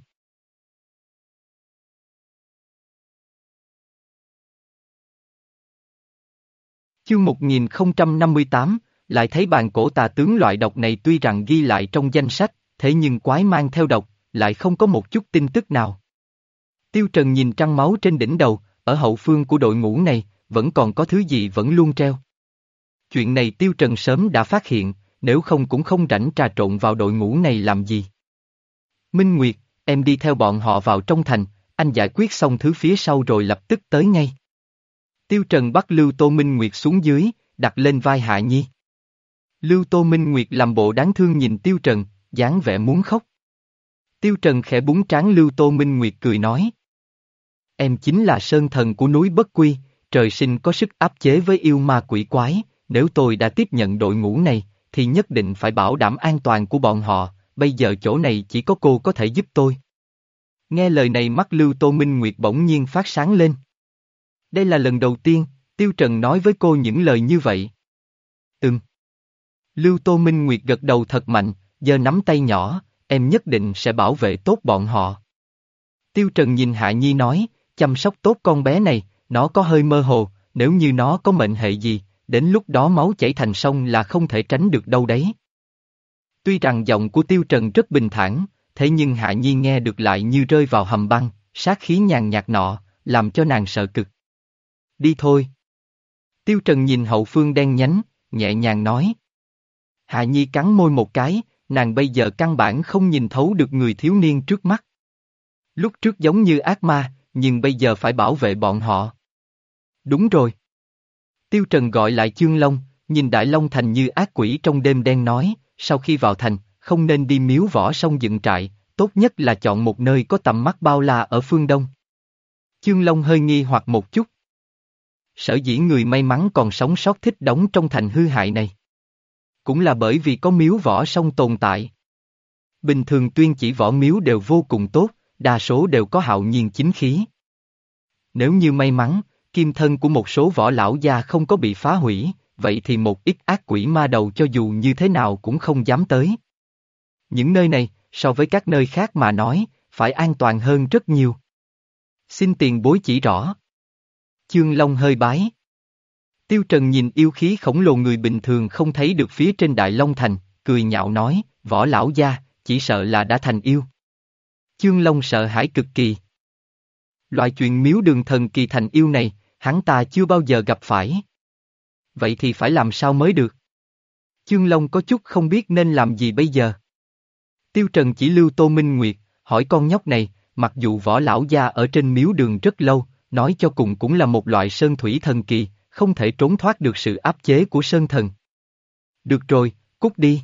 Chương 1058, lại thấy bàn cổ tà tướng loại độc này tuy rằng ghi lại trong danh sách, thế nhưng quái mang theo độc, lại không có một chút tin tức nào. Tiêu Trần nhìn trăng máu trên đỉnh đầu, ở hậu phương của đội ngũ này, vẫn còn có thứ gì vẫn luôn treo. Chuyện này Tiêu Trần sớm đã phát hiện, nếu không cũng không rảnh trà trộn vào đội ngũ này làm gì. Minh Nguyệt, em đi theo bọn họ vào trong thành, anh giải quyết xong thứ phía sau rồi lập tức tới ngay. Tiêu Trần bắt Lưu Tô Minh Nguyệt xuống dưới, đặt lên vai Hạ Nhi. Lưu Tô Minh Nguyệt làm bộ đáng thương nhìn Tiêu Trần, dáng vẻ muốn khóc. Tiêu Trần khẽ búng trán Lưu Tô Minh Nguyệt cười nói. Em chính là sơn thần của núi Bất Quy, trời sinh có sức áp chế với yêu ma quỷ quái, nếu tôi đã tiếp nhận đội ngũ này, thì nhất định phải bảo đảm an toàn của bọn họ, bây giờ chỗ này chỉ có cô có thể giúp tôi. Nghe lời này mắt Lưu Tô Minh Nguyệt bỗng nhiên phát sáng lên. Đây là lần đầu tiên, Tiêu Trần nói với cô những lời như vậy. Ừm. Lưu Tô Minh Nguyệt gật đầu thật mạnh, giờ nắm tay nhỏ, em nhất định sẽ bảo vệ tốt bọn họ. Tiêu Trần nhìn Hạ Nhi nói, chăm sóc tốt con bé này, nó có hơi mơ hồ, nếu như nó có mệnh hệ gì, đến lúc đó máu chảy thành sông là không thể tránh được đâu đấy. Tuy rằng giọng của Tiêu Trần rất bình thản, thế nhưng Hạ Nhi nghe được lại như rơi vào hầm băng, sát khí nhàn nhạt nọ, làm cho nàng sợ cực. Đi thôi. Tiêu Trần nhìn hậu phương đen nhánh, nhẹ nhàng nói. Hạ Nhi cắn môi một cái, nàng bây giờ căn bản không nhìn thấu được người thiếu niên trước mắt. Lúc trước giống như ác ma, nhưng bây giờ phải bảo vệ bọn họ. Đúng rồi. Tiêu Trần gọi lại Chương Long, nhìn Đại Long Thành như ác quỷ trong đêm đen nói, sau khi vào thành, không nên đi miếu võ sông dựng trại, tốt nhất là chọn một nơi có tầm mắt bao la ở phương đông. Chương Long hơi nghi hoặc một chút. Sở dĩ người may mắn còn sống sót thích đóng trong thành hư hại này. Cũng là bởi vì có miếu võ sông tồn tại. Bình thường tuyên chỉ võ miếu đều vô cùng tốt, đa số đều có hạo nhiên chính khí. Nếu như may mắn, kim thân của một số võ lão gia không có bị phá hủy, vậy thì một ít ác quỷ ma đầu cho dù như thế nào cũng không dám tới. Những nơi này, so với các nơi khác mà nói, phải an toàn hơn rất nhiều. Xin tiền bối chỉ rõ. Chương Long hơi bái. Tiêu Trần nhìn yêu khí khổng lồ người bình thường không thấy được phía trên Đại Long Thành, cười nhạo nói, võ lão gia, chỉ sợ là đã thành yêu. Chương Long sợ hãi cực kỳ. Loại chuyện miếu đường thần kỳ thành yêu này, hắn ta chưa bao giờ gặp phải. Vậy thì phải làm sao mới được? Chương Long có chút không biết nên làm gì bây giờ. Tiêu Trần chỉ lưu Tô Minh Nguyệt, hỏi con nhóc này, mặc dù võ lão gia ở trên miếu đường rất lâu, nói cho cùng cũng là một loại sơn thủy thần kỳ, không thể trốn thoát được sự áp chế của sơn thần. Được rồi, cút đi.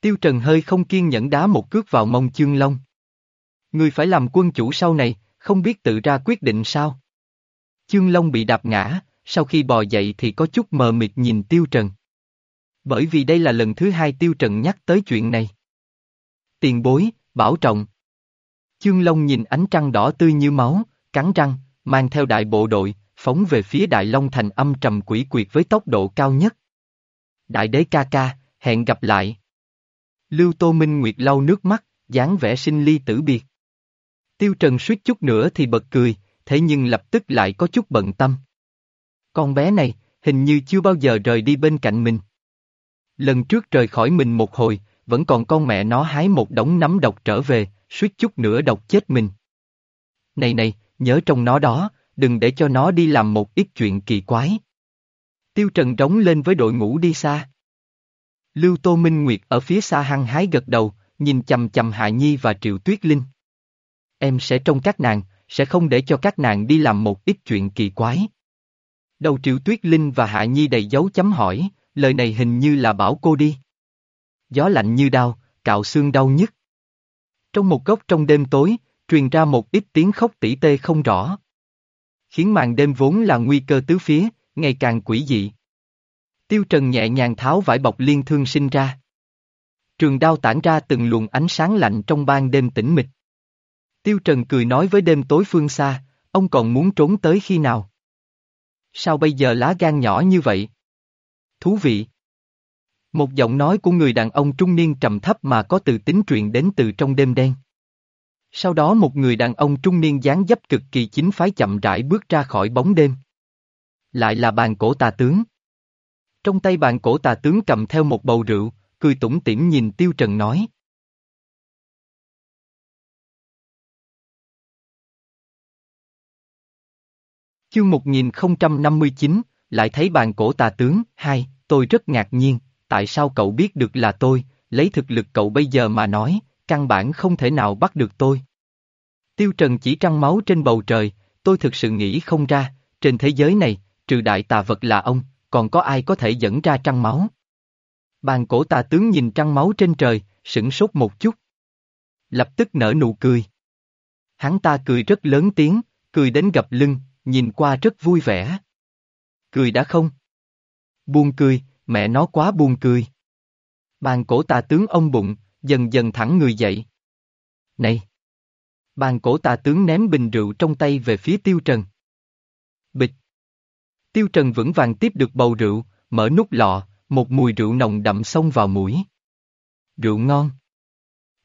Tiêu Trần hơi không kiên nhẫn đá một cước vào mông Chương Long. Người phải làm quân chủ sau này, không biết tự ra quyết định sao. Chương Long bị đạp ngã, sau khi bò dậy thì có chút mờ mịt nhìn Tiêu Trần. Bởi vì đây là lần thứ hai Tiêu Trần nhắc tới chuyện này. Tiền bối, bảo trọng. Chương Long nhìn ánh trăng đỏ tươi như máu, cắn răng, mang theo đại bộ đội, phóng về phía Đại Long thành âm trầm quỷ quyệt với tốc độ cao nhất. Đại đế ca ca, hẹn gặp lại. Lưu Tô Minh Nguyệt lau nước mắt, dáng vẻ sinh ly tử biệt. Tiêu Trần suýt chút nữa thì bật cười, thế nhưng lập tức lại có chút bận tâm. Con bé này, hình như chưa bao giờ rời đi bên cạnh mình. Lần trước rời khỏi mình một hồi, vẫn còn con mẹ nó hái một đống nấm độc trở về, suýt chút nữa độc chết mình. Này này, nhớ trong nó đó, đừng để cho nó đi làm một ít chuyện kỳ quái. Tiêu Trần rống lên với đội ngũ đi xa. Lưu Tô Minh Nguyệt ở phía xa hăng hái gật đầu, nhìn chầm chầm Hạ Nhi và Triệu Tuyết Linh. Em sẽ trông các nàng, sẽ không để cho các nàng đi làm một ít chuyện kỳ quái. Đầu Triệu Tuyết Linh và Hạ Nhi đầy dấu chấm hỏi, lời này hình như là bảo cô đi. Gió lạnh như đau, cạo xương đau nhất. Trong một góc trong đêm tối, truyền ra một ít tiếng khóc tỉ tê không rõ. Khiến màn đêm vốn là nguy cơ tứ phía, ngày càng quỷ dị. Tiêu Trần nhẹ nhàng tháo vải bọc liên thương sinh ra. Trường đao tản ra từng luồng ánh sáng lạnh trong ban đêm tĩnh mịch. Tiêu Trần cười nói với đêm tối phương xa, ông còn muốn trốn tới khi nào? Sao bây giờ lá gan nhỏ như vậy? Thú vị. Một giọng nói của người đàn ông trung niên trầm thấp mà có từ tính truyền đến từ trong đêm đen. Sau đó một người đàn ông trung niên dáng dấp cực kỳ chính phái chậm rãi bước ra khỏi bóng đêm. Lại là bàn cổ tà tướng. Trong tay bàn cổ tà tướng cầm theo một bầu rượu, cười tủm tỉm nhìn Tiêu Trần nói. Chương 1059, lại thấy bàn cổ tà tướng, hai, tôi rất ngạc nhiên, tại sao cậu biết được là tôi, lấy thực lực cậu bây giờ mà nói, căn bản không thể nào bắt được tôi. Tiêu Trần chỉ trăng máu trên bầu trời, tôi thực sự nghĩ không ra, trên thế giới này, trừ đại tà vật là ông, còn có ai có thể dẫn ra trăng máu. Bàn cổ tà tướng nhìn trăng máu trên trời, sửng sốt một chút. Lập tức nở nụ cười. Hắn ta cười rất lớn tiếng, cười đến gập lưng, nhìn qua rất vui vẻ. Cười đã không? Buông cười, mẹ nó quá buông cười. Bàn cổ tà tướng ông bụng, dần dần thẳng người dậy. Này! Bàn cổ tà tướng ném bình rượu trong tay về phía tiêu trần. Bịch! Tiêu trần vững vàng tiếp được bầu rượu, mở nút lọ, một mùi rượu nồng đậm xông vào mũi. Rượu ngon.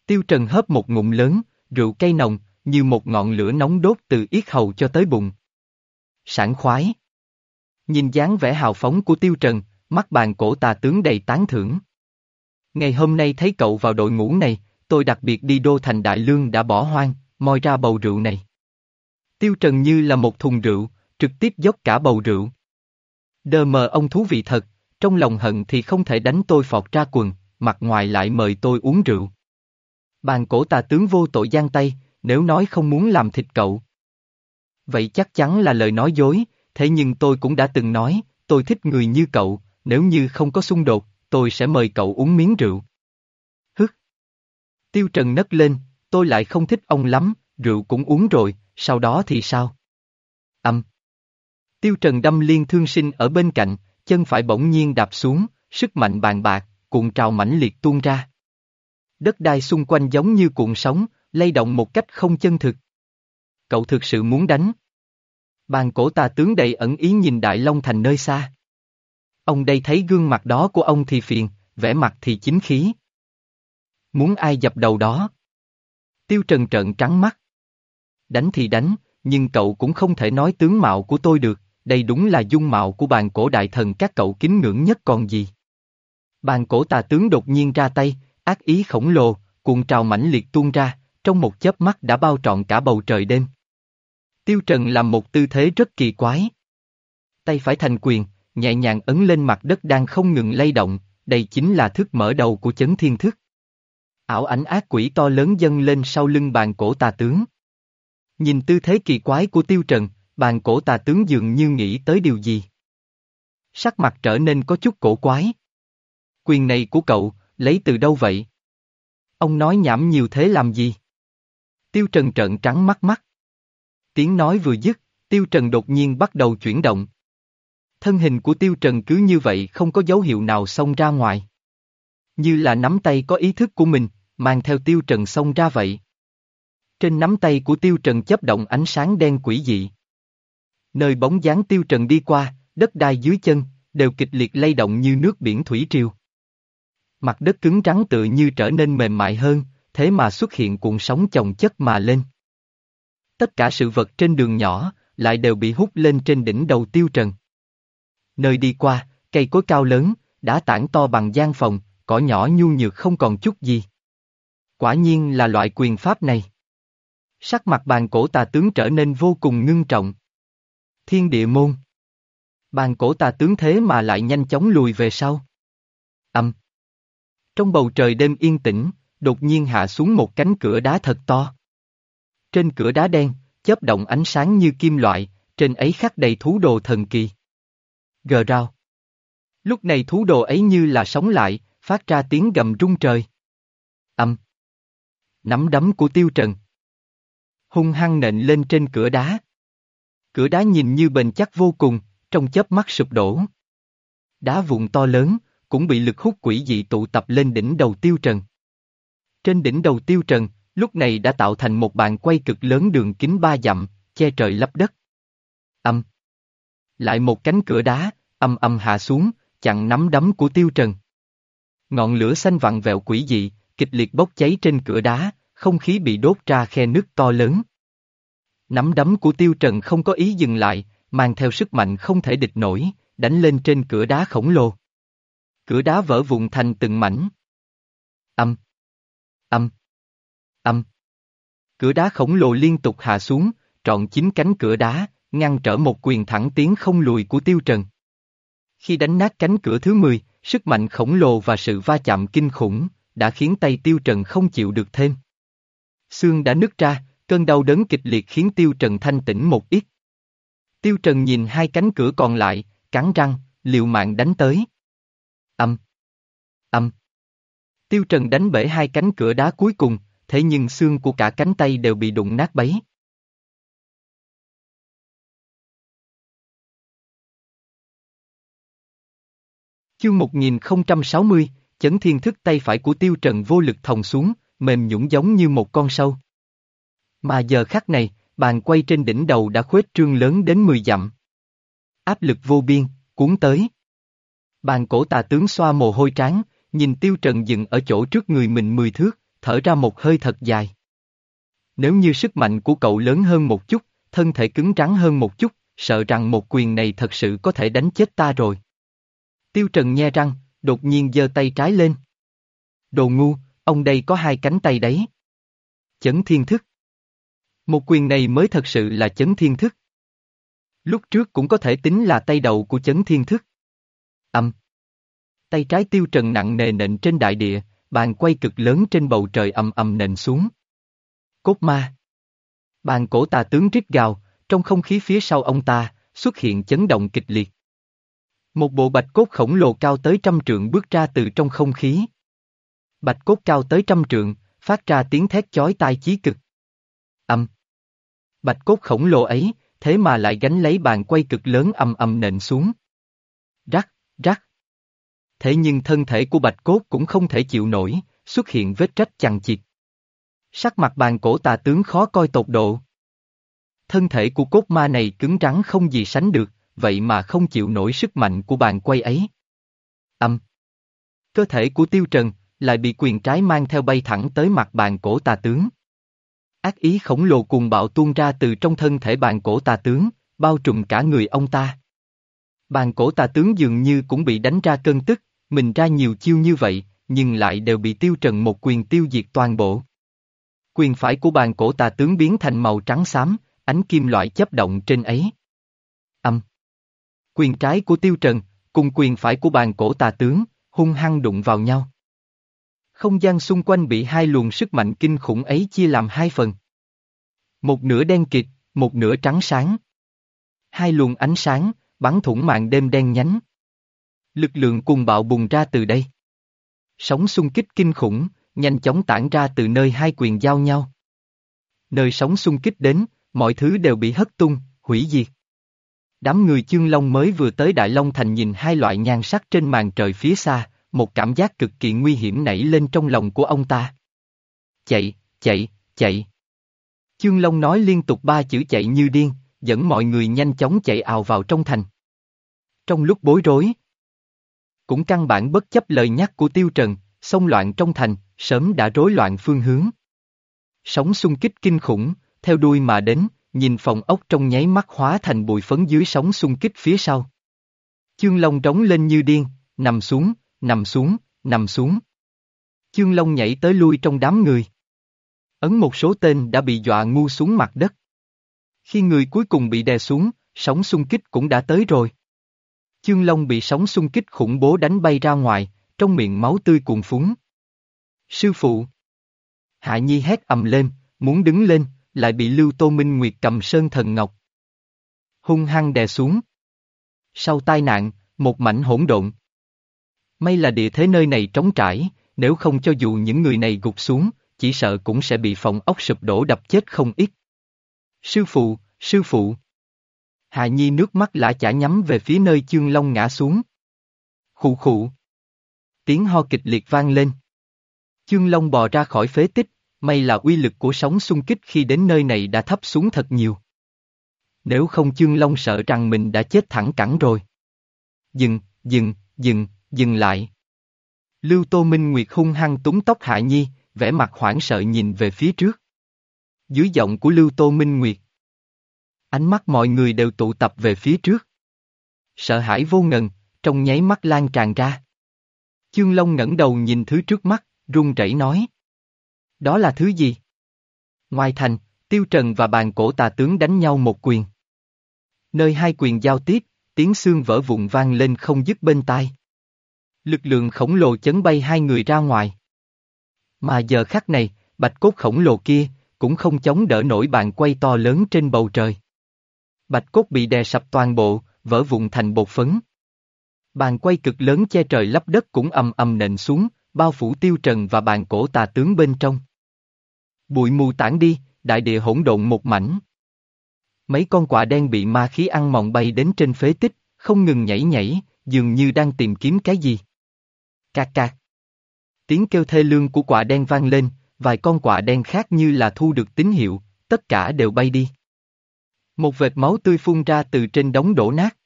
Tiêu trần hớp một ngụm lớn, rượu cay nồng, như một ngọn lửa nóng đốt từ yết hầu cho tới bụng. Sảng khoái. Nhìn dáng vẻ hào phóng của Tiêu Trần, mắt bàn cổ tà tướng đầy tán thưởng. Ngày hôm nay thấy cậu vào đội ngũ này, tôi đặc biệt đi đô thành Đại Lương đã bỏ hoang, moi ra bầu rượu này. Tiêu Trần như là một thùng rượu, trực tiếp dốc cả bầu rượu. Đờ mờ ông thú vị thật, trong lòng hận thì không thể đánh tôi phọt ra quần, mặt ngoài lại mời tôi uống rượu. Bàn cổ tà tướng vô tội gian tay, nếu nói không muốn làm thịt cậu. Vậy chắc chắn là lời nói dối, thế nhưng tôi cũng đã từng nói, tôi thích người như cậu, nếu như không có xung đột, tôi sẽ mời cậu uống miếng rượu. Hức. Tiêu Trần nấc lên, tôi lại không thích ông lắm, rượu cũng uống rồi, sau đó thì sao? Âm. Tiêu Trần đâm liên thương sinh ở bên cạnh, chân phải bỗng nhiên đạp xuống, sức mạnh bàn bạc, cuộn trào mãnh liệt tuôn ra. Đất đai xung quanh giống như cuộn sóng, lay động một cách không chân thực. Cậu thực sự muốn đánh. Bàn cổ tà tướng đầy ẩn ý nhìn Đại Long Thành nơi xa. Ông đây thấy gương mặt đó của ông thì phiền, vẻ mặt thì chính khí. Muốn ai dập đầu đó? Tiêu Trần trợn trắng mắt. Đánh thì đánh, nhưng cậu cũng không thể nói tướng mạo của tôi được, đây đúng là dung mạo của bàn cổ đại thần các cậu kính ngưỡng nhất còn gì. Bàn cổ tà tướng đột nhiên ra tay, ác ý khổng lồ, cuồng trào mãnh liệt tuôn ra, trong một chớp mắt đã bao trọn cả bầu trời đêm. Tiêu Trần làm một tư thế rất kỳ quái. Tay phải thành quyền, nhẹ nhàng ấn lên mặt đất đang không ngừng lay động, đây chính là thức mở đầu của chấn thiên thức. Ảo ảnh ác quỷ to lớn dâng lên sau lưng bàn cổ tà tướng. Nhìn tư thế kỳ quái của Tiêu Trần, bàn cổ tà tướng dường như nghĩ tới điều gì. Sắc mặt trở nên có chút cổ quái. Quyền này của cậu, lấy từ đâu vậy? Ông nói nhảm nhiều thế làm gì? Tiêu Trần trợn trắng mắt mắt. Tiếng nói vừa dứt, Tiêu Trần đột nhiên bắt đầu chuyển động. Thân hình của Tiêu Trần cứ như vậy không có dấu hiệu nào xông ra ngoài. Như là nắm tay có ý thức của mình, mang theo Tiêu Trần xông ra vậy. Trên nắm tay của Tiêu Trần chấp động ánh sáng đen quỷ dị. Nơi bóng dáng Tiêu Trần đi qua, đất đai dưới chân, đều kịch liệt lay động như nước biển thủy triều. Mặt đất cứng rắn tự như trở nên mềm mại hơn, thế mà xuất hiện cuộn sóng chồng chất mà lên. Tất cả sự vật trên đường nhỏ, lại đều bị hút lên trên đỉnh đầu tiêu trần. Nơi đi qua, cây cối cao lớn, đã tảng to bằng gian phòng, cỏ nhỏ nhu nhược không còn chút gì. Quả nhiên là loại quyền pháp này. Sắc mặt bàn cổ tà tướng trở nên vô cùng ngưng trọng. Thiên địa môn. Bàn cổ tà tướng thế mà lại nhanh chóng lùi về sau. Âm. Trong bầu trời đêm yên tĩnh, đột nhiên hạ xuống một cánh cửa đá thật to. Trên cửa đá đen, chớp động ánh sáng như kim loại, trên ấy khắc đầy thú đồ thần kỳ. Gờ rao. Lúc này thú đồ ấy như là sống lại, phát ra tiếng gầm rung trời. Âm. Nắm đấm của tiêu trần. Hung hăng nện lên trên cửa đá. Cửa đá nhìn như bền chắc vô cùng, trong chớp mắt sụp đổ. Đá vụn to lớn, cũng bị lực hút quỷ dị tụ tập lên đỉnh đầu tiêu trần. Trên đỉnh đầu tiêu trần, lúc này đã tạo thành một bàn quay cực lớn đường kính ba dặm, che trời lấp đất. Âm. Lại một cánh cửa đá, âm âm hạ xuống, chặn nắm đấm của tiêu trần. Ngọn lửa xanh vặn vẹo quỷ dị, kịch liệt bốc cháy trên cửa đá, không khí bị đốt ra khe nước to lớn. Nắm đấm của tiêu trần không có ý dừng lại, mang theo sức mạnh không thể địch nổi, đánh lên trên cửa đá khổng lồ. Cửa đá vỡ vụn thành từng mảnh. Âm. Âm. Âm. Cửa đá khổng lồ liên tục hạ xuống, trọn chín cánh cửa đá, ngăn trở một quyền thẳng tiến không lùi của tiêu trần. Khi đánh nát cánh cửa thứ 10, sức mạnh khổng lồ và sự va chạm kinh khủng, đã khiến tay tiêu trần không chịu được thêm. Xương đã nứt ra, cơn đau đớn kịch liệt khiến tiêu trần thanh tĩnh một ít. Tiêu trần nhìn hai cánh cửa còn lại, cắn răng, liều mạng đánh tới. Âm. Âm. Tiêu trần đánh bể hai cánh cửa đá cuối cùng, thế nhưng xương của cả cánh tay đều bị đụng nát bấy. Chương 1060, chấn thiên thức tay phải của tiêu trần vô lực thòng xuống, mềm nhũng giống như một con sâu. Mà giờ khắc này, bàn quay trên đỉnh đầu đã khuếch trương lớn đến 10 dặm. Áp lực vô biên, cuốn tới. Bàn cổ tà tướng xoa mồ hôi tráng, nhìn tiêu trần dừng ở chỗ trước người mình 10 thước, thở ra một hơi thật dài. Nếu như sức mạnh của cậu lớn hơn một chút, thân thể cứng rắn hơn một chút, sợ rằng một quyền này thật sự có thể đánh chết ta rồi. Tiêu Trần nhe răng, đột nhiên giơ tay trái lên. Đồ ngu, ông đây có hai cánh tay đấy. Chấn thiên thức. Một quyền này mới thật sự là chấn thiên thức. Lúc trước cũng có thể tính là tay đầu của chấn thiên thức. Âm. Tay trái tiêu trần nặng nề nện trên đại địa, bàn quay cực lớn trên bầu trời ầm ầm nện xuống. Cốt ma. Bàn cổ tà tướng rít gào, trong không khí phía sau ông ta, xuất hiện chấn động kịch liệt. Một bộ bạch cốt khổng lồ cao tới trăm trượng bước ra từ trong không khí. Bạch cốt cao tới trăm trượng, phát ra tiếng thét chói tai chí cực. Âm. Bạch cốt khổng lồ ấy, thế mà lại gánh lấy bàn quay cực lớn ầm ầm nện xuống. Rắc, rắc. Thế nhưng thân thể của bạch cốt cũng không thể chịu nổi, xuất hiện vết trách chằng chịt. Sắc mặt bàn cổ tà tướng khó coi tột độ. Thân thể của cốt ma này cứng rắn không gì sánh được, vậy mà không chịu nổi sức mạnh của bàn quay ấy. Âm. Cơ thể của tiêu trần, lại bị quyền trái mang theo bay thẳng tới mặt bàn cổ tà tướng. Ác ý khổng lồ cùng bạo tuôn ra từ trong thân thể bàn cổ tà tướng, bao trùm cả người ông ta. Bàn cổ tà tướng dường như cũng bị đánh ra cơn tức, mình ra nhiều chiêu như vậy, nhưng lại đều bị tiêu trần một quyền tiêu diệt toàn bộ. Quyền phải của bàn cổ tà tướng biến thành màu trắng xám, ánh kim loại chấp động trên ấy. Âm. Quyền trái của tiêu trần, cùng quyền phải của bàn cổ tà tướng, hung hăng đụng vào nhau. Không gian xung quanh bị hai luồng sức mạnh kinh khủng ấy chia làm hai phần. Một nửa đen kịt, một nửa trắng sáng. Hai luồng ánh sáng, bắn thủng mạng đêm đen nhánh. Lực lượng cùng bạo bùng ra từ đây. Sóng xung kích kinh khủng, nhanh chóng tản ra từ nơi hai quyền giao nhau. Nơi sóng xung kích đến, mọi thứ đều bị hất tung, hủy diệt. Đám người chương long mới vừa tới Đại Long Thành nhìn hai loại nhan sắc trên màn trời phía xa, một cảm giác cực kỳ nguy hiểm nảy lên trong lòng của ông ta. Chạy, chạy, chạy. Chương Long nói liên tục ba chữ chạy như điên, dẫn mọi người nhanh chóng chạy ào vào trong thành. Trong lúc bối rối, cũng căn bản bất chấp lời nhắc của Tiêu Trần, xông loạn trong thành, sớm đã rối loạn phương hướng. Sóng xung kích kinh khủng, theo đuôi mà đến, nhìn phòng ốc trong nháy mắt hóa thành bụi phấn dưới sóng xung kích phía sau. Chương Long trống lên như điên, nằm xuống, nằm xuống, nằm xuống. Chương Long nhảy tới lui trong đám người. Ấn một số tên đã bị dọa ngu xuống mặt đất. Khi người cuối cùng bị đè xuống, sóng xung kích cũng đã tới rồi. Chương Long bị sóng xung kích khủng bố đánh bay ra ngoài, trong miệng máu tươi cuồn phúng. Sư phụ! Hạ Nhi hét ầm lên, muốn đứng lên, lại bị Lưu Tô Minh Nguyệt cầm sơn thần ngọc. Hung hăng đè xuống. Sau tai nạn, một mảnh hỗn độn. May là địa thế nơi này trống trải, nếu không cho dù những người này gục xuống, chỉ sợ cũng sẽ bị phòng ốc sụp đổ đập chết không ít. Sư phụ, sư phụ. Hà Nhi nước mắt lã chả nhắm về phía nơi chương long ngã xuống. Khụ khụ. Tiếng ho kịch liệt vang lên. Chương long bò ra khỏi phế tích, may là uy lực của sóng xung kích khi đến nơi này đã thấp xuống thật nhiều. Nếu không chương long sợ rằng mình đã chết thẳng cẳng rồi. Dừng, dừng, dừng, dừng lại. Lưu Tô Minh Nguyệt hung hăng túng tóc Hạ Nhi, vẻ mặt hoảng sợ nhìn về phía trước. Dưới giọng của Lưu Tô Minh Nguyệt. Ánh mắt mọi người đều tụ tập về phía trước. Sợ hãi vô ngần, trong nháy mắt lan tràn ra. Chương Long ngẩng đầu nhìn thứ trước mắt, run rẩy nói. Đó là thứ gì? Ngoài thành, Tiêu Trần và bàn cổ tà tướng đánh nhau một quyền. Nơi hai quyền giao tiếp, tiếng xương vỡ vụn vang lên không dứt bên tai. Lực lượng khổng lồ chấn bay hai người ra ngoài. Mà giờ khắc này, bạch cốt khổng lồ kia, cũng không chống đỡ nổi bàn quay to lớn trên bầu trời. Bạch cốt bị đè sập toàn bộ, vỡ vụn thành bột phấn. Bàn quay cực lớn che trời lấp đất cũng ầm ầm nện xuống, bao phủ tiêu trần và bàn cổ tà tướng bên trong. Bụi mù tản đi, đại địa hỗn độn một mảnh. Mấy con quạ đen bị ma khí ăn mòn bay đến trên phế tích, không ngừng nhảy nhảy, dường như đang tìm kiếm cái gì. Cạc cạc. Tiếng kêu thê lương của quạ đen vang lên, vài con quạ đen khác như là thu được tín hiệu, tất cả đều bay đi. Một vệt máu tươi phun ra từ trên đống đổ nát.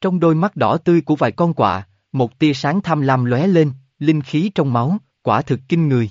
Trong đôi mắt đỏ tươi của vài con quạ, một tia sáng tham lam lóe lên, linh khí trong máu, quả thực kinh người.